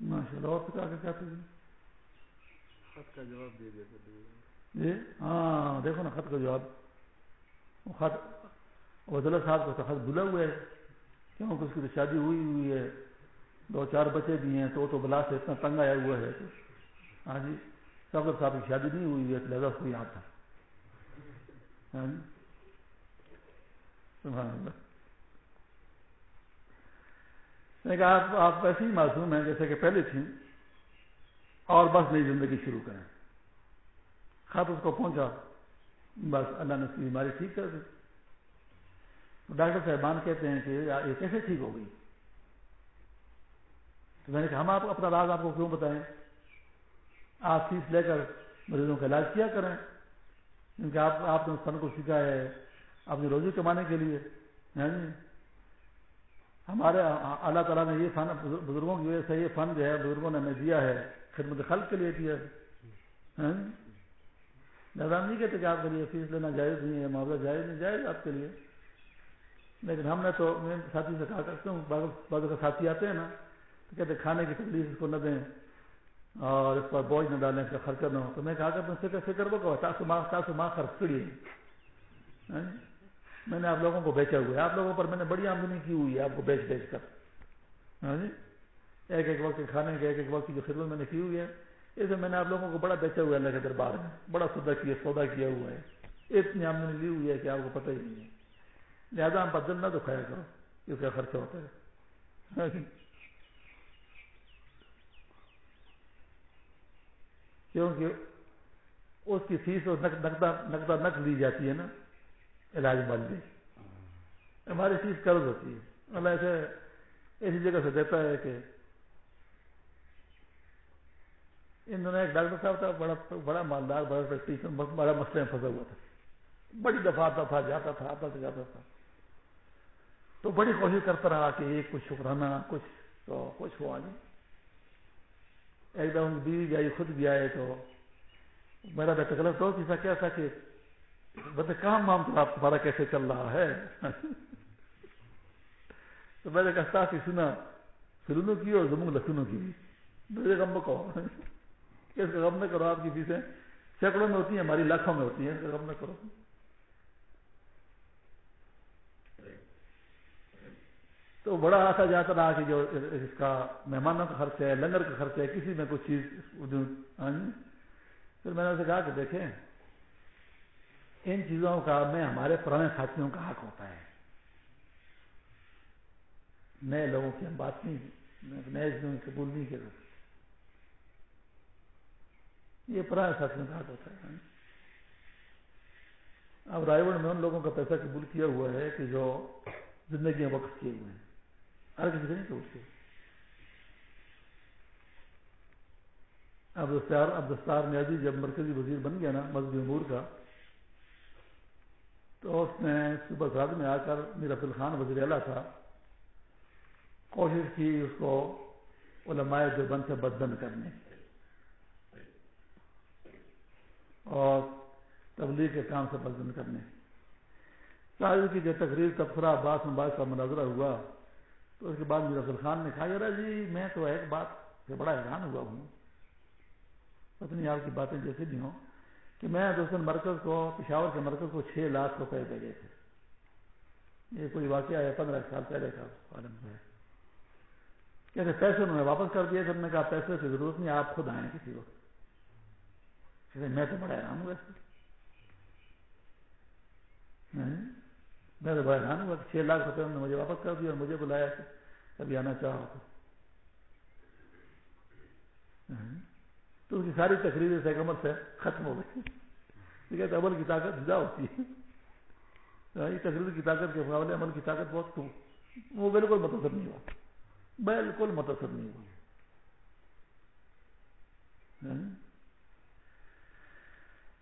ماشاء اللہ اور کیا کہتے ہیں خط کا جواب دے جی؟ ہاں دیکھو نا، خط کا جواب۔ خط وزل صاحب کا خط بلا ہوا ہے۔ کیوں؟ کہ اس کی تو شادی ہوئی ہوئی ہے۔ دو چار بچے بھی ہیں، تو تو بلا سے اتنا تنگ آیا ہوا ہے۔ ہاں جی سب صاحب کی شادی نہیں ہوئی ہے، لہٰذا اس کو یہاں تھا۔ ہاں جی۔ میں کہا، آپ آپ ایسے ہی معصوم ہیں جیسے کہ پہلے تھیں۔ اور بس نئی زندگی شروع کریں۔ خط اس کو پہنچا۔ بس اللہ نے اس کی بیماری ٹھیک کر دی۔ ڈاکٹر صاحبان کہتے ہیں کہ یہ کیسے ٹھیک ہو گئی؟ تو میں نے کہا، ہم آپ اپنا راز آپ کو کیوں بتائیں؟ آپ فیس لے کر مریضوں کا علاج کیا کریں؟ کیونکہ آپ آپ نے اس فن کو سیکھا ہے اپنی روزی کمانے کے لیے ہمارے اللہ تعالیٰ نے یہ فن، بزرگوں کی وجہ سے یہ فن جو ہے، بزرگوں نے ہمیں دیا ہے۔ خدمت خلق کے لیے دیا ہے۔ ہاں؟ نہیں کہتے کہ آپ کے لیے فیس لینا جائز نہیں ہے معاوضہ جائز نہیں، جائز آپ کے لیے۔ لیکن ہم نے تو میں ساتھی سے کہا کرتے ہوں، بعض کا ساتھی آتے ہیں نا، تو کہتے کھانے کی تکلیف اس کو نہ دیں اور اس پر بوجھ نہ ڈالیں، اس کا خرچہ نہ ہو۔ تو میں کہا کرتا ہوں فکر فکر وہ کہو تاسو ماں تاسو ماں خرچ کریے ہاں؟ میں نے آپ لوگوں کو بیچا ہوا ہے۔ آپ لوگوں پر میں نے بڑی آمدنی کی ہوئی ہے، آپ کو بیچ بیچ کر۔ ہاں جی؟ ایک ایک وقت کے کھانے کے ایک ایک وقت کی جو خدمت میں نے کی ہوئی ہے اسے میں میں نے آپ لوگوں کو بڑا بیچا ہوا ہے اللہ کے دربار میں، بڑا سودا کیا سودا کیا ہوا ہے۔ اتنی آمدنی لی ہوئی ہے کہ آپ کو پتہ ہی نہیں ہے۔ لہٰذا ہم پر دل نہ دکھایا کرو اس کا خرچہ ہوتا ہے۔ کیونکہ اس کی فیس اور نقدہ نقد لی جاتی ہے نا، علاج بن ہماری فیس قرض ہوتی ہے۔ اللہ ایسے ایسی جگہ سے دیتا ہے کہ ان دونوں ایک ڈاکٹر صاحب تھا، بڑا بڑا مالدار، بڑا پریکٹیشن بڑا مسئلہ میں پھنسا ہوا تھا۔ بڑی دفعہ آتا تھا، جاتا تھا، آتا تھا، جاتا تھا۔ تو بڑی کوشش کرتا رہا کہ ایک کچھ شکرانہ، کچھ تو کچھ ہوا نہیں۔ ایک دم بیوی بھی آئی، خود بھی آئے تو میرا بیٹا غلط تو کسا کیا تھا کہ بتا کام وام تو آپ تمہارا کیسے چل رہا ہے؟ تو میں نے کہا کہ سنا سلونوں کی اور زموں لکھنوں کی۔ میرے غم کہو اس کا غم نہ کرو آپ کی فیسیں سینکڑوں میں ہوتی ہیں، ہماری لاکھوں میں ہوتی ہیں، اس کا غم نہ کرو۔ تو بڑا آتا جاتا رہا کہ جو اس کا مہمانوں کا خرچ ہے، لنگر کا خرچ ہے، کسی میں کچھ چیز ہاں جی۔ پھر میں نے اسے کہا کہ دیکھیں، ان چیزوں کا میں ہمارے پرانے ساتھیوں کا حق ہوتا ہے۔ نئے لوگوں کی ہم بات نہیں نئے قبول نہیں کر یہ پرانے ساتھیوں کا ہوتا ہے۔ اب رائے گڑھ میں ان لوگوں کا پیسہ قبول کیا ہوا ہے کہ جو زندگی میں وقت کیے ہوئے ہیں۔ ہر کسی سے نہیں سوچتے اب دستار اب دستار نیازی جب مرکزی وزیر بن گیا نا مذہبی امور کا، تو اس نے صبح سات میں آ کر میر عبد الخان وزیر اعلیٰ تھا، کوشش کی اس کو علماء جو بند سے بدبند کرنے کی۔ اور تبلیغ کے کام سے بدبند کرنے۔ شاید کی جو تقریر تبصرہ باس مباحث کا مناظرہ ہوا، تو اس کے بعد میرا خان نے کہا یار جی میں تو ایک بات سے بڑا حیران ہوا ہوں۔ پتنی آپ کی باتیں جیسے بھی ہوں کہ میں دوستن مرکز کو، پشاور کے مرکز کو چھ لاکھ روپے دے گئے تھے۔ یہ کوئی واقعہ ہے، پندرہ سال پہلے کا عالم ہے۔ کہتے پیسے انہوں نے واپس کر دیے نے کہا، پیسے کی ضرورت نہیں، آپ خود آئیں کسی وقت۔ میں تو بڑا حیران ہوا۔ ہاں؟ میں تو بڑا حیران ہوا چھ لاکھ روپے انہوں نے مجھے واپس کر دیا اور مجھے بلایا کہ کبھی آنا چاہو ہاں؟ تو۔ اس کی ساری تقریر سے سے ختم ہو گئی۔ عمل کی طاقت جدا ہوتی ہے۔ ہاں، تقریر کی طاقت کے مقابلے عمل کی طاقت بہت وہ بالکل متاثر نہیں ہوا۔ بالکل متاثر نہیں ہوا۔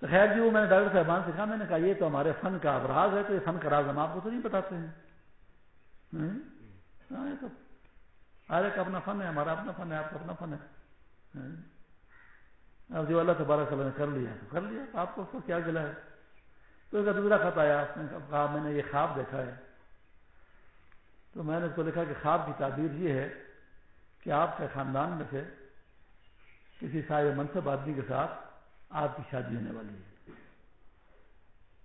تو خیر جی وہ میں نے ڈاکٹر صاحبان سے کہا، میں نے کہا، یہ تو ہمارے فن کا ابراز ہے، تو یہ فن کا راز ہم آپ کو تو نہیں بتاتے ہیں۔ ہاں، تو ہر ایک اپنا فن ہے، ہمارا اپنا فن ہے، آپ کا اپنا فن ہے۔ اب جو اللہ تبارہ صلی نے کر لیا تو کر لیا آپ کو اس کو کیا گلا ہے؟ تو اس کا دوسرا خط آیا اس نے کہا، میں نے یہ خواب دیکھا ہے۔ تو میں نے اس کو لکھا کہ خواب کی تعبیر یہ ہے کہ آپ کے خاندان میں سے کسی صاحب منصب آدمی کے ساتھ آپ کی شادی ہونے والی ہے۔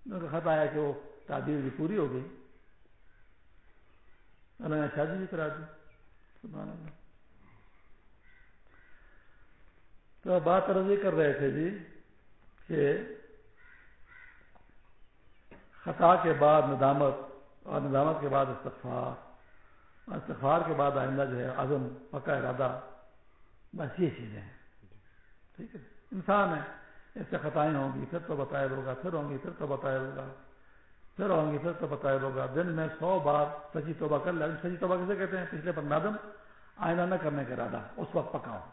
ان کا خط آیا کہ وہ تعبیر بھی پوری ہو گئی۔ اللہ نے شادی بھی کرا دی۔ سبحان اللہ۔ تو بات رضی کر رہے تھے جی کہ خطا کے بعد ندامت اور ندامت کے بعد استغفار اور استغفار کے بعد آئندہ جو ہے عزم، پکا ارادہ، بس یہ چیزیں ہیں۔ ٹھیک ہے۔ انسان ہے۔ اس سے خطائیں ہوں گی، پھر تو بتایا ہوگا پھر ہوں گی، پھر تو بتایا ہوگا پھر ہوں گی، پھر تو بتایا ہوگا دن میں سو بار سچی توبہ کر لیں سچی توبہ کسے کہتے ہیں؟ پچھلے پر نادم آئندہ نہ کرنے کا ارادہ، اس وقت پکا ہو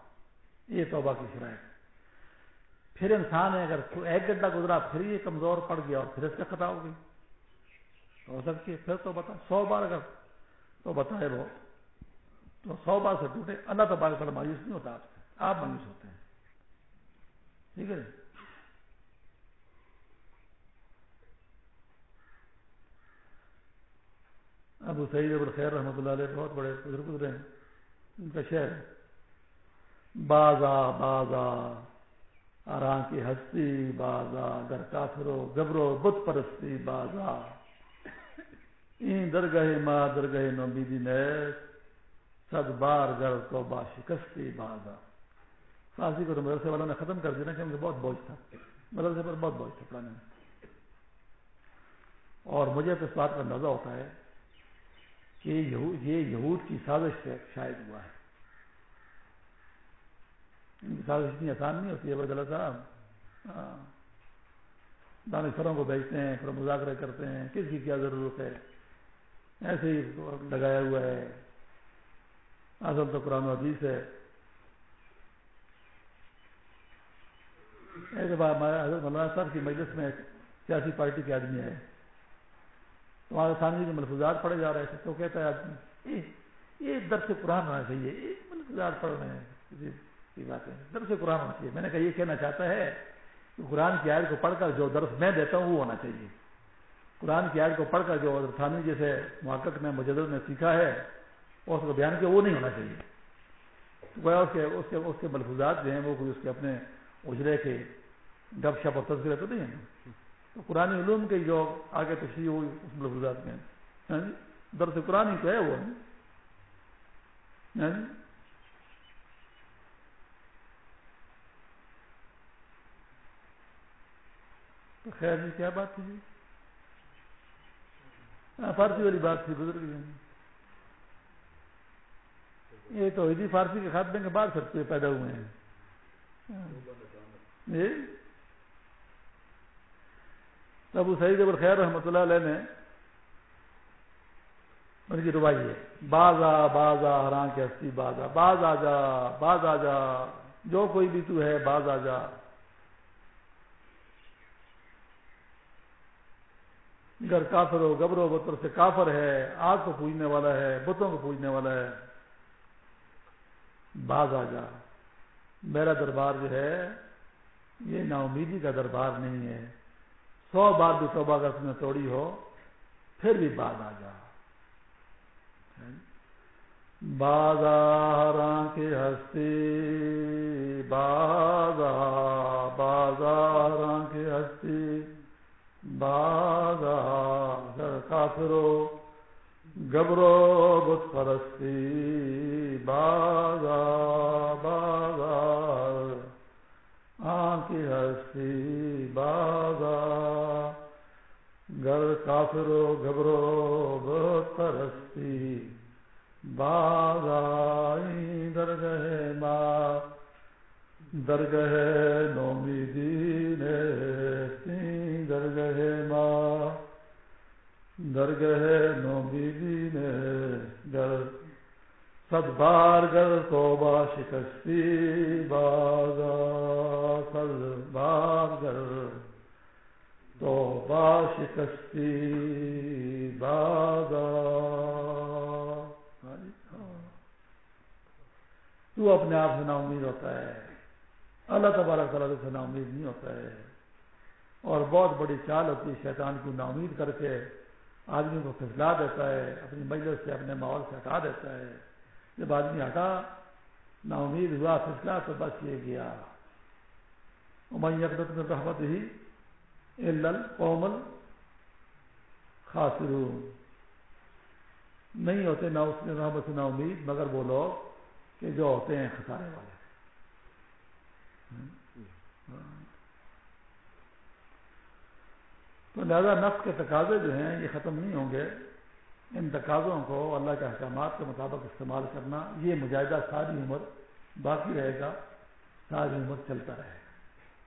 یہ توبہ کی شرائط۔ پھر انسان ہے اگر ایک گھنٹہ گزرا، پھر یہ کمزور پڑ گیا اور پھر اس سے خطا ہو گئی۔ ہو سکتی ہے، پھر تو بتا سو بار اگر تو بتائے وہ تو سو بار سے ٹوٹے۔ اللہ تبارک مایوس نہیں ہوتا۔ آپ سے آپ مایوس ہوتے ہیں۔ ٹھیک ہے جی؟ ابو سعید ابو خیر رحمۃ اللہ علیہ بہت بڑے بزرگ گزرے ہیں، ان کا شہر بازا بازا آرام کی ہستی، بازا گر کافرو گبرو بت پرستی، بازا۔ درگاہ ماں درگاہ نومیدی نیس سد بار گر تو با شکستی بازا۔ فارسی کو تو مدرسے والوں نے ختم کر دیا کہ ان بہت بوجھ تھا۔ مدرسے پر بہت بوجھ تھا پرانے میں اور مجھے تو اس بات کا اندازہ ہوتا ہے کہ یہ یہود کی سازش سے شاید ہوا ہے۔ ان کی سازش اتنی آسان نہیں ہوتی ہے بدلا صاحب ہاں۔ دانشوروں کو بیچتے ہیں پھر مذاکرے کرتے ہیں، کس کی کیا ضرورت ہے؟ ایسے ہی لگایا ہوا ہے۔ اصل تو قرآن حدیث ہے۔ ایک بار حضرت مولانا صاحب کی مجلس میں سیاسی پارٹی کے آدمی آئے۔ تمہارے سامنے کے ملفوظات پڑھے جا رہے تھے، تو کہتا ہے آدمی، یہ درس قرآن ہونا چاہیے، یہ ملفوظات پڑھ رہے ہیں، کسی کی بات ہے درس قرآن ہونا چاہیے۔ میں نے کہا، یہ کہنا چاہتا ہے کہ قرآن کی آیت کو پڑھ کر جو درس میں دیتا ہوں، وہ ہونا چاہیے۔ قرآن کی آیت کو پڑھ کر جو ثانی جیسے محقق نے، مجدد نے سیکھا ہے، اور اس کو بیان کیا، وہ نہیں ہونا چاہیے۔ اس کے اس کے اس کے ملفوظات جو ہیں، وہ کوئی اس کے اپنے اجرے کے گپ شپ اور تذکرے تو نہیں ہیں۔ تو قرآن علوم کے جو آگے تشریح ہوئی، اس ملفوظات میں یعنی درس قرآن ہی تو ہے وہ۔ یعنی تو خیر جی کیا بات تھی جی؟ ہاں، فارسی والی بات تھی گزر گئی جی۔ یہ تو عیدی فارسی کے خاتمے کے بعد سب سے پیدا ہوئے ہیں۔ جی ابو سعید ابر خیر رحمۃ اللہ علیہ نے ان کی روائی ہے۔ باز آ باز آ حرام کے ہستی باز آ باز آ جا باز آ جا، جو کوئی بھی تو ہے باز آ جا۔ گر کافر ہو گبرو بتر سے کافر ہے، آگ کو پوجنے والا ہے، بتوں کو پوجنے والا ہے۔ باز آ جا۔ میرا دربار جو ہے، یہ نا امیدی کا دربار نہیں ہے۔ سو بار بھی توبہ کا اس نے توڑی ہو، پھر بھی باز آ جا۔ بازار کے ہستی بازا بازار کے ہستی بازا کافرو گبرو بت پرستی بازا بازا آنکھ ہستی بازا کافرو گبرو بت پرستی درگہ ماں درگہ نومی دین درگہ ماں درگہ نومی دین گر سد بار گر توبہ شکستی بازا سد بار گر۔ توبہ شکستی بازا تو اپنے آپ سے نا امید ہوتا ہے اللہ تبارک تعالیٰ سے نا امید نہیں ہوتا ہے اور بہت بڑی چال ہوتی ہے شیطان کی نا امید کر کے آدمی کو پھسلا دیتا ہے اپنی مجلس سے اپنے ماحول سے ہٹا دیتا ہے جب آدمی ہٹا نا امید ہوا پھسلا تو بس یہ گیا میں رحمت ہی کومل خاصر نہیں ہوتے نہ اس میں رحمت سے امید، مگر وہ لوگ کہ جو ہوتے ہیں خسارے والے۔ تو لہذا نفس کے تقاضے جو ہیں، یہ ختم نہیں ہوں گے۔ ان تقاضوں کو اللہ کے احکامات کے مطابق استعمال کرنا، یہ مجاہدہ ساری عمر باقی رہے گا، ساری عمر چلتا رہے گا۔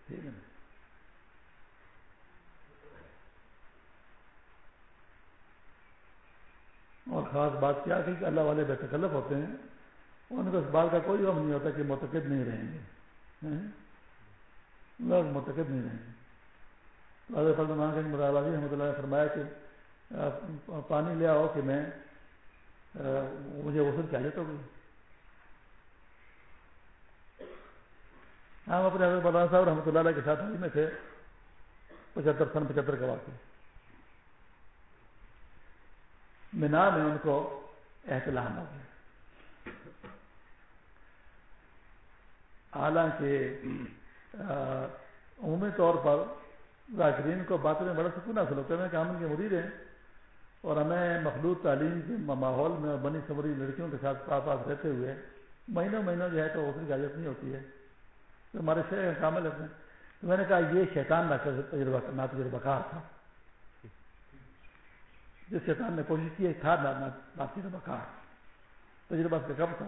ٹھیک ہے نا؟ اور خاص بات کیا کہ اللہ والے بے تکلف ہوتے ہیں، ان کو اس بات کا کوئی غم نہیں ہوتا کہ متقد نہیں رہیں گے۔ ہاں؟ لوگ متقد نہیں رہیں گے۔ مطالعہ رحمۃ اللہ نے فرمایا کہ پانی لیا ہو کہ میں مجھے وصول چاہیے تو۔ گئی ہم اپنے حضرت مولانا صاحب رحمۃ اللہ کے ساتھ میں تھے، پچہتر سن پچہتر کے واقع۔ مینا میں ان کو احتلام ہو گیا حالانکہ عمومی طور پر ذاکرین کو باتوں میں بڑا سکون حاصل ہوتا ہے۔ کہ ہم ان کے مرید ہیں اور ہمیں مخلوط تعلیم کے ماحول میں اور بنی سمری لڑکیوں کے ساتھ پاس پاس رہتے ہوئے مہینوں مہینوں جو ہے تو کی اجازت نہیں ہوتی ہے۔ تو ہمارے شہر کامل ہوتے ہیں تو میں نے کہا یہ شیطان نہ تجربہ نہ تجربہ کار تھا۔ جس شیطان نے کوشش کی تھا نہ تجربہ کار تجربہ سے کم تھا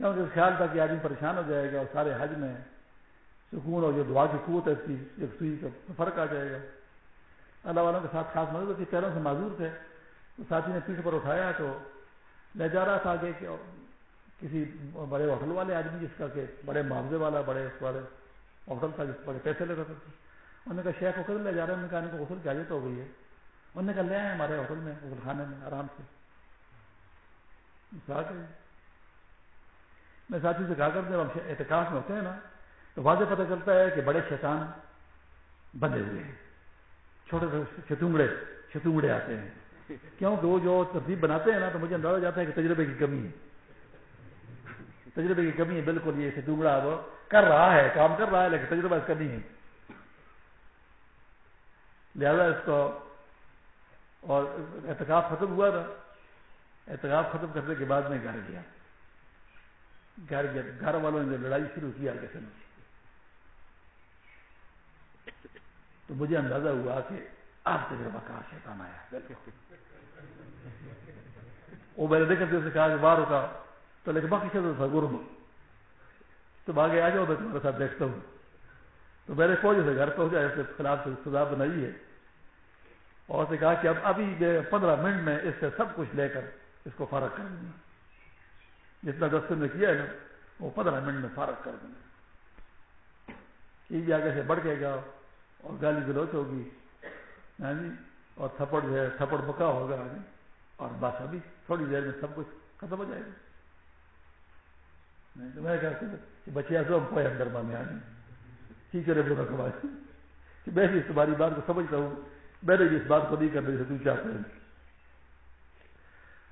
کیونکہ خیال تھا کہ آدمی پریشان ہو جائے گا اور سارے حج میں سکون اور جو دعا کی قوت ہے اس کی ایک سوئی کا فرق آ جائے گا اللہ والوں کے ساتھ خاص مدد ہوتی پیروں سے معذور تھے تو ساتھی نے پیٹھ پر اٹھایا تو لے جا رہا تھا آگے کہ کسی بڑے ہوٹل والے آدمی جس کا کہ بڑے معاوضے والا بڑے اس والے ہوٹل تھا جس بڑے پیسے لیتا تھا انہوں نے کہا شیخ کو کدھر لے جا رہے ہیں کہا ان کو غسل کی حاجت ہو گئی ہے انہوں نے کہا، لے آئے ہمارے ہوٹل میں غسل خانے میں، آرام سے۔ میں ساتھی سے کہا کر جب ہم احتکاف میں ہوتے ہیں نا، تو واضح پتہ چلتا ہے کہ بڑے شیطان بندے ہوئے ہیں۔ چھوٹے چھتونگڑے چھتونگڑے آتے ہیں۔ کیونکہ وہ جو ترتیب بناتے ہیں نا، تو مجھے اندازہ جاتا ہے کہ تجربے کی کمی ہے۔ تجربے کی کمی ہے، بالکل یہ چھتونگڑا وہ کر رہا ہے، کام کر رہا ہے، لیکن تجربہ اس کا نہیں ہے۔ لہذا اس کو اور احتکاب ختم ہوا تھا۔ احتکاب ختم کرنے کے بعد میں گھر گیا۔ گھر گیا۔ گھر والوں نے لڑائی شروع کیا کیسے نہیں تو مجھے اندازہ ہوا کہ آپ تجربہ کہاں شیطان آیا۔ وہ میں نے دیکھا سے کہا کہ باہر ہوتا تو لیکن باقی شہر تھا گرم تو آگے آ جاؤ، میں تمہارے ساتھ دیکھتا ہوں۔ تو میرے فوج سے گھر پہنچا، اس کے خلاف سزا بنائی ہے۔ اور سے کہا کہ اب ابھی پندرہ منٹ میں اس سے سب کچھ لے کر اس کو فارغ کر دوں گا۔ جتنا دس نے کیا ہے نا، وہ پندرہ منٹ میں فارغ کر دوں گا۔ یہ آگے سے بڑھ کے گا اور گالی گلوچ ہوگی۔ ہاں جی اور تھپڑ جو ہے، تھپڑ پکا ہوگا جی اور بس ابھی تھوڑی دیر میں سب کچھ ختم ہو جائے گا۔ تو میں کہتے کہ بچے ایسے ہم کوئی اندر بانے آ جائیں ٹھیک ہے برا کمائے کہ میں بھی تمہاری بات کو سمجھتا ہوں۔ میں نے اس بات کو نہیں کرنے سے تو چاہتے ہیں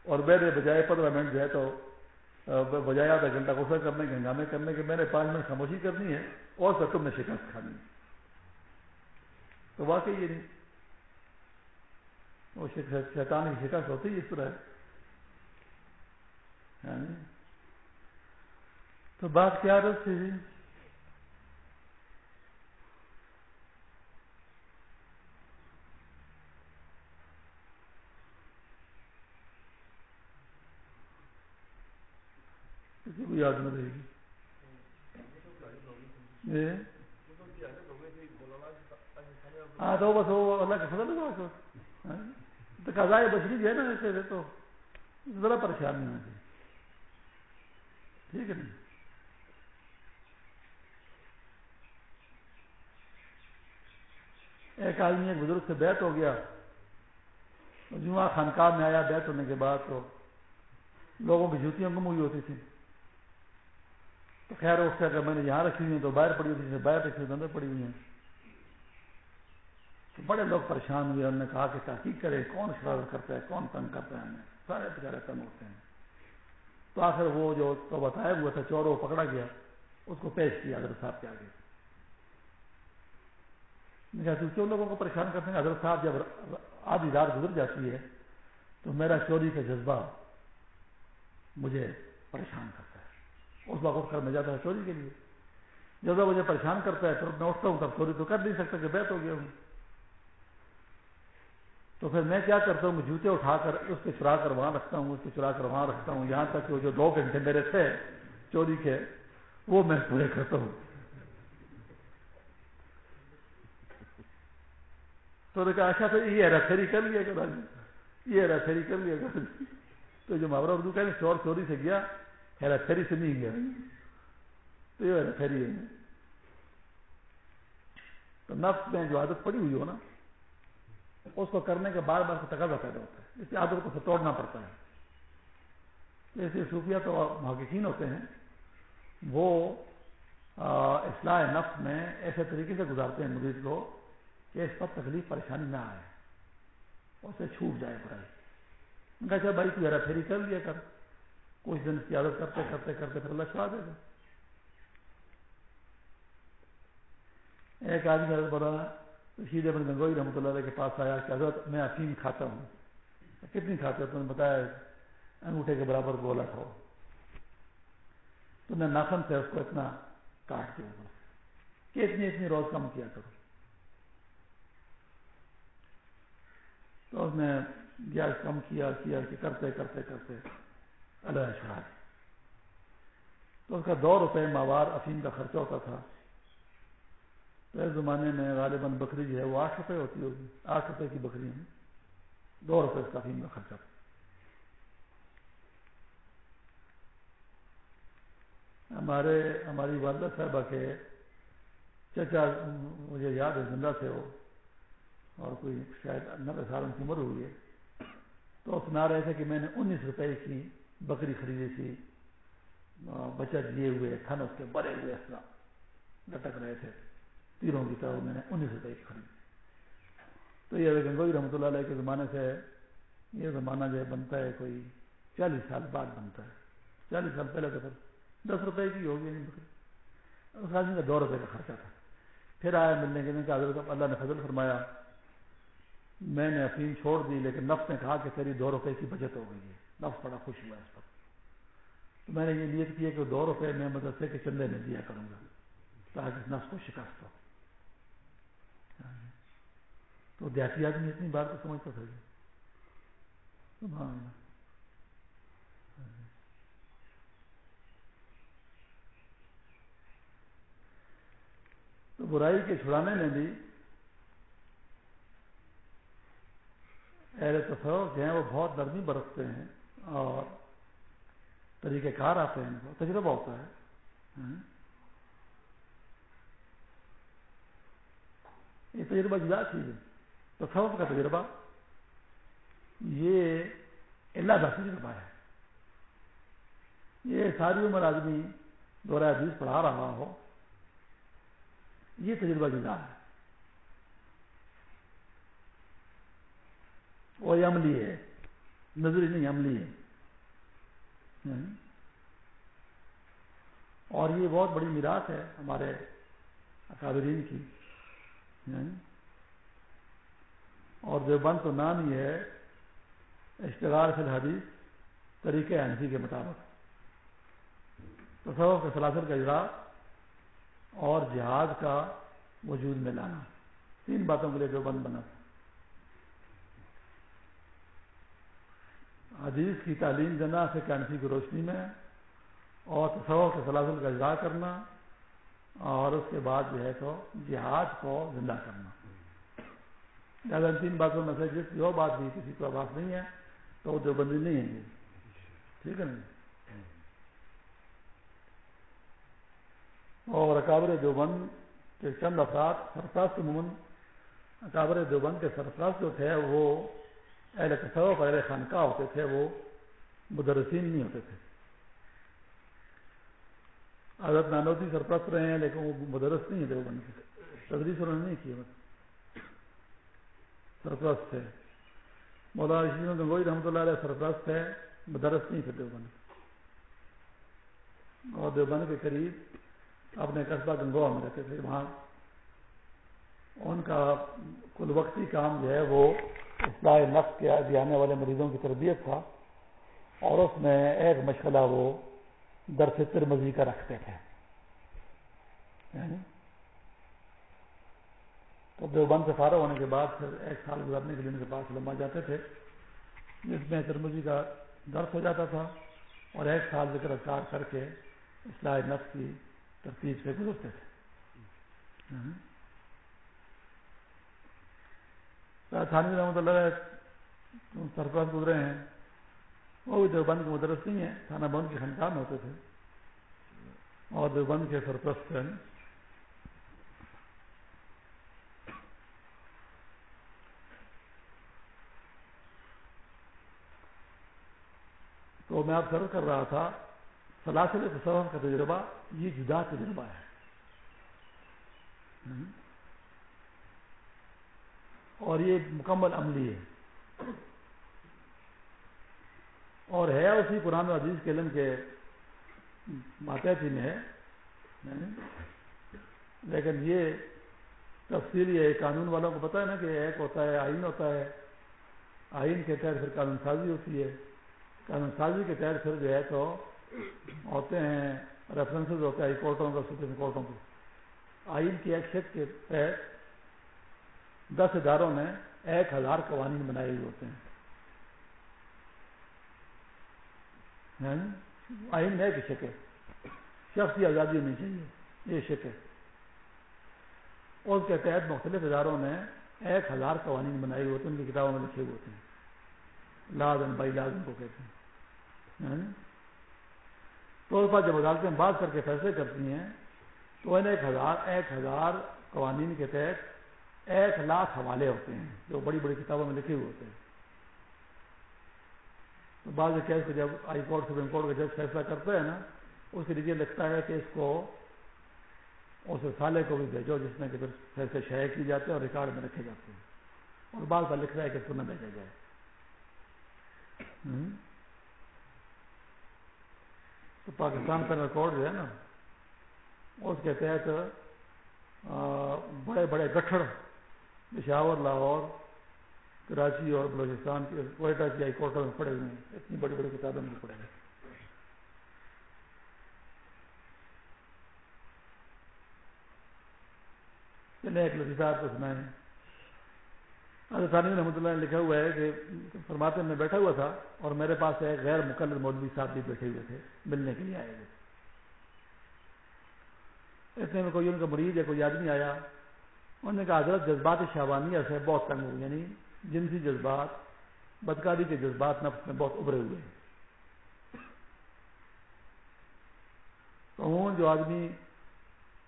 اور میں نے بجائے پندرہ منٹ جو ہے تو بجائے آدھا گھنٹہ غصہ کرنے کے ہنگامے کرنے کے میں نے پانچ منٹ خاموشی کرنی ہے اور سر تم نے شکست کھانی۔ ہے تو واقعی یہ نہیں۔ وہ شیطان کی شکست ہوتی ہے اس طرح۔ یعنی۔ تو بات کیا رس تھی؟ کسی کو یاد نہ رہے گی۔ ہاں تو بس وہ اللہ کا فضل ہوگا ہاں؟ تو قضاء بشری جو ہے نا ایسے تو ذرا پریشان نہیں ہونا چاہیے۔ ٹھیک ہے نا؟ ایک آدمی، ایک بزرگ سے بیت ہو گیا۔ جمعہ خانقاہ میں آیا بیت ہونے کے بعد تو لوگوں کی جوتیاں گم ہوئی ہوتی تھیں۔ تو خیر اس سے اگر میں نے یہاں رکھی ہوئی ہیں تو باہر پڑی ہوئی باہر رکھی ہوئی اندر پڑی ہوئی ہیں۔ تو بڑے لوگ پریشان ہوئے انہوں نے کہا کہ تحقیق کرے؟ کون شرارت کرتا ہے؟ کون تنگ کرتا ہے ہمیں؟ سارے بچارے تنگ ہوتے ہیں۔ تو آخر وہ جو تو بتایا ہوا تھا چور وہ پکڑا گیا، اس کو پیش کیا حضرت صاحب کے آگے۔ کیوں لوگوں کو پریشان کرتے ہیں؟ حضرت صاحب جب آدھی رات گزر جاتی ہے تو میرا چوری کا جذبہ مجھے پریشان کرتا اس وقت کر میں جاتا ہے چوری کے لیے۔ جب مجھے پریشان کرتا ہے تو میں اٹھتا ہوں تب چوری تو کر نہیں سکتا کہ بیت ہو گیا ہوں۔ تو پھر میں کیا کرتا ہوں؟ جوتے اٹھا کر اس کے چرا کر وہاں رکھتا ہوں، اس کے چرا کر وہاں رکھتا ہوں۔ یہاں تک کہ وہ جو دو گھنٹے میرے تھے چوری کے، وہ میں پورے کرتا ہوں۔ تو نے کہا اچھا تو یہ ہیرا پھیری کر لیا کرا جی۔ یہ ہیرا پھیری کر لیا کرا جی۔ تو جو محاورہ اردو کہتے چور چوری سے گیا۔ ہیرا پھیری سے نہیں گیا تو یہ پھیری ہے تو نفس میں جو عادت پڑی ہوئی ہو نا اس کو کرنے کے بار بار تقاضا پیدا ہوتا ہے اس کی عادت کو توڑنا پڑتا ہے ایسے صوفیہ تو محققین ہوتے ہیں وہ اصلاح نفس میں ایسے طریقے سے گزارتے ہیں مریض کو کہ اس پر تکلیف پریشانی نہ آئے اسے چھوٹ جائے برائی کہا بھائی تو ذرا پھیری کر لیا کر کچھ دن کی عادت کرتے کرتے کرتے پھر اللہ چھوڑا دے گا۔ ایک آدمی حضرت بولا رشید احمد گنگوئی رحمۃ اللہ علیہ کے پاس آیا کہ حضرت میں افیم کھاتا ہوں۔ کتنی کھاتے تو نے بتایا انگوٹھے کے برابر گولا کھاؤ۔ تو میں ناخن سے اس کو اتنا کاٹ دیا۔ کہ اتنی اتنی روز کم کیا کرو تو اس نے گیس کم کیا کیا کہ کرتے کرتے کرتے۔ اللہ چھڑا تو اس کا دو روپے ماوار افیم کا خرچہ ہوتا تھا۔ تو اس زمانے میں غالباً بکری جو ہے وہ آٹھ روپے ہوتی ہوگی، آٹھ روپے کی بکری ہے دو روپے اس کا افیم کا خرچہ تھا۔ ہمارے، ہماری والدہ صاحبہ کے چچا، مجھے یاد ہے، زندہ تھے وہ۔ اور کوئی شاید نبے سال کی عمر ہوئی ہے۔ تو سنا رہے تھے کہ میں نے انیس روپے کی بکری خریدی تھی بچت لیے ہوئے تھن اس کے بڑے ہوئے اس طرح لٹک رہے تھے۔ تیروں کی طرح میں نے انیس روپے کی خریدی تو یہ گنگوئی رحمۃ اللہ علیہ کے زمانے سے یہ زمانہ جو ہے بنتا ہے، کوئی چالیس سال بعد بنتا ہے۔ چالیس سال پہلے تو پھر دس روپے کی ہوگی بکری۔ اس آدمی کا دو روپے کا خرچہ تھا۔ پھر آیا ملنے کے لیے حضرت اللہ نے فضل فرمایا، میں نے افیم چھوڑ دی، لیکن نفس نے کہا کہ تیری دو روپے کی بچت ہو گئی ہے۔ نفس بڑا خوش ہوا اس پر تو میں نے یہ نیت کی ہے کہ دو روپے میں مدرسے کے چندے میں دیا کروں گا، تاکہ نفس کو شکست ہو۔ تو دیہاتی آدمی اتنی بات تو سمجھتا تھا جی۔ تو برائی کے چھڑانے میں بھی اہل تصور جو ہیں وہ بہت نرمی برتتے ہیں۔ اور طریقہ کار آتے ہیں ان کو، تجربہ ہوتا ہے۔ یہ تجربہ جدا چیز ہے۔ تصوف کا تجربہ، یہ اللہ کا تجربہ ہے۔ یہ ساری عمر آدمی دورہ حدیث پڑھا رہا ہو، یہ تجربہ جدا ہے۔ وہ عملی ہے۔ نظری نہیں، عملی ہے۔ اور یہ بہت بڑی میراث ہے ہمارے اکابرین کی۔ یعنی اور دیوبند تو نام ہی ہے اشتغال فی الحدیث طریقے انفی کے مطابق۔ تصور کے سلاسل کا اجرا اور جہاد کا وجود میں لانا۔ تین باتوں کے لیے دیوبند بنا۔ حدیث کی تعلیم دینا سے کینفی کی روشنی میں، اور تصور کے سلاسل کا اجرا کرنا، اور اس کے بعد جو ہے تو جہاد کو زندہ کرنا۔ زیادہ تین باتوں میں سے جس جو بات بھی کسی کو آواز نہیں ہے، تو وہ دیوبندی نہیں ہے۔ ٹھیک ہے نا؟ اور اکابر دیوبند کے چند افراد سرفراز ممن اکابر دیوبند کے سرفراز جو تھے، وہ اہل تصوف اہل خانقاہ ہوتے تھے، وہ مدرسین نہیں ہوتے تھے۔ حضرت نانوتی سرپرست رہے ہیں، لیکن وہ مدرس نہیں ہے دیوبند کے تدریس انہوں نے نہیں کی سرپرست تھے۔ مولانا رشید گنگوئی رحمۃ اللہ علیہ سرپرست تھے، مدرس نہیں تھے، دیوبند۔ اور دیوبند کے قریب اپنے قصبہ گنگوا میں رہتے تھے۔ وہاں ان کا کل وقتی کام جو ہے، وہ اصلاح نفس کے آدھی آنے والے مریضوں کی تربیت تھا اور اس میں ایک مشغلہ وہ درس ترمزی کا رکھتے تھے۔ یعنی تو دیوبند سے فارغ ہونے کے بعد پھر ایک سال گزارنے کے لیے ان کے پاس لمبا جاتے تھے، جس میں ترمزی کا درد ہو جاتا تھا اور ایک سال ذکر کار کر کے اصلاح نفس کی ترتیب سے گزرتے تھے۔ یعنی تھانوی رحمۃ اللہ سرکار گزرے ہیں، وہ بھی دیوبند کے مدرس نہیں ہے تھانہ بند کے خنکار میں ہوتے تھے۔ اور دیوبند کے سرپرست ہیں۔ تو میں آپ سر کر رہا تھا سلاسل تصور کا تجربہ، یہ جدا تجربہ ہے۔ اور یہ مکمل عملی ہے۔ اور ہے اسی قرآن عزیز کے علم کے ماتحتی میں ہے۔ لیکن یہ تفصیلی ہے، قانون والوں کو پتا ہے نا کہ ایک ہوتا ہے، آئین ہوتا ہے۔ آئین کے تحت پھر قانون سازی ہوتی ہے۔ قانون سازی کے تحت پھر جو ہے تو ہوتے ہیں ریفرنسز ہوتے ہیں، ہائی کورٹوں کا، سپریم کورٹوں کے۔ آئین کی ایک شک کے تحت دس اداروں میں ایک ہزار قوانین بنائے ہوئے ہوتے ہیں۔ ہاں؟ آئین میں ایک شک ہے شخصی آزادی ہونی چاہیے۔ یہ شک ہے اور اس کے تحت مختلف اداروں نے ایک ہزار قوانین بنائے ہوئے ہوتے ہیں، ان کی کتابوں میں لکھے ہوئے ہوتے ہیں۔ لازم بائی لازم کو کہتے ہیں۔ ہاں؟ تو اس بعد جب عدالتیں بات کر کے فیصلے کرتی ہیں، تو انہیں ایک ہزار ایک ہزار قوانین کے تحت ایک لاکھ حوالے ہوتے ہیں جو بڑی بڑی کتابوں میں لکھے ہوئے ہوتے ہیں۔ تو بعض کیس کو جب ہائی کورٹ، سپریم کورٹ کا جج فیصلہ کرتا ہے نا، اس کے لیے لکھتا ہے کہ اس کو اس سالے کو بھی بھیجو جس میں کہ پھر فیصلے شائع کی جاتے ہیں اور ریکارڈ میں رکھے جاتے ہیں۔ اور بعض بار لکھ رہا ہے کہ اس کو نہ بھیجا جائے۔ تو پاکستان کا ریکارڈ جو ہے نا، اس کے تحت بڑے بڑے گٹھڑ پشاور، لاہور، کراچی اور بلوچستان کے کوئٹہ کی ہائی کورٹوں میں پڑے ہوئے ہیں۔ اتنی بڑی بڑی کتابیں میں پڑے ہوئے ایک لطیفہ آپ کو سنائیں ثانی رحمۃ اللہ نے لکھا ہوا ہے کہ فرماتے میں بیٹھا ہوا تھا اور میرے پاس ایک غیر مقلد مولوی صاحب بھی بیٹھے ہوئے تھے، ملنے کے لیے آئے ہوئے اتنے میں کوئی ان کا مریض ہے کوئی آدمی آیا انہوں نے کہا، حضرت جذبات شہبانیہ سے بہت تنگ ہوئے یعنی جنسی جذبات، بدکاری کے جذبات نفس میں بہت ابھرے ہوئے ہیں۔ تو جو آدمی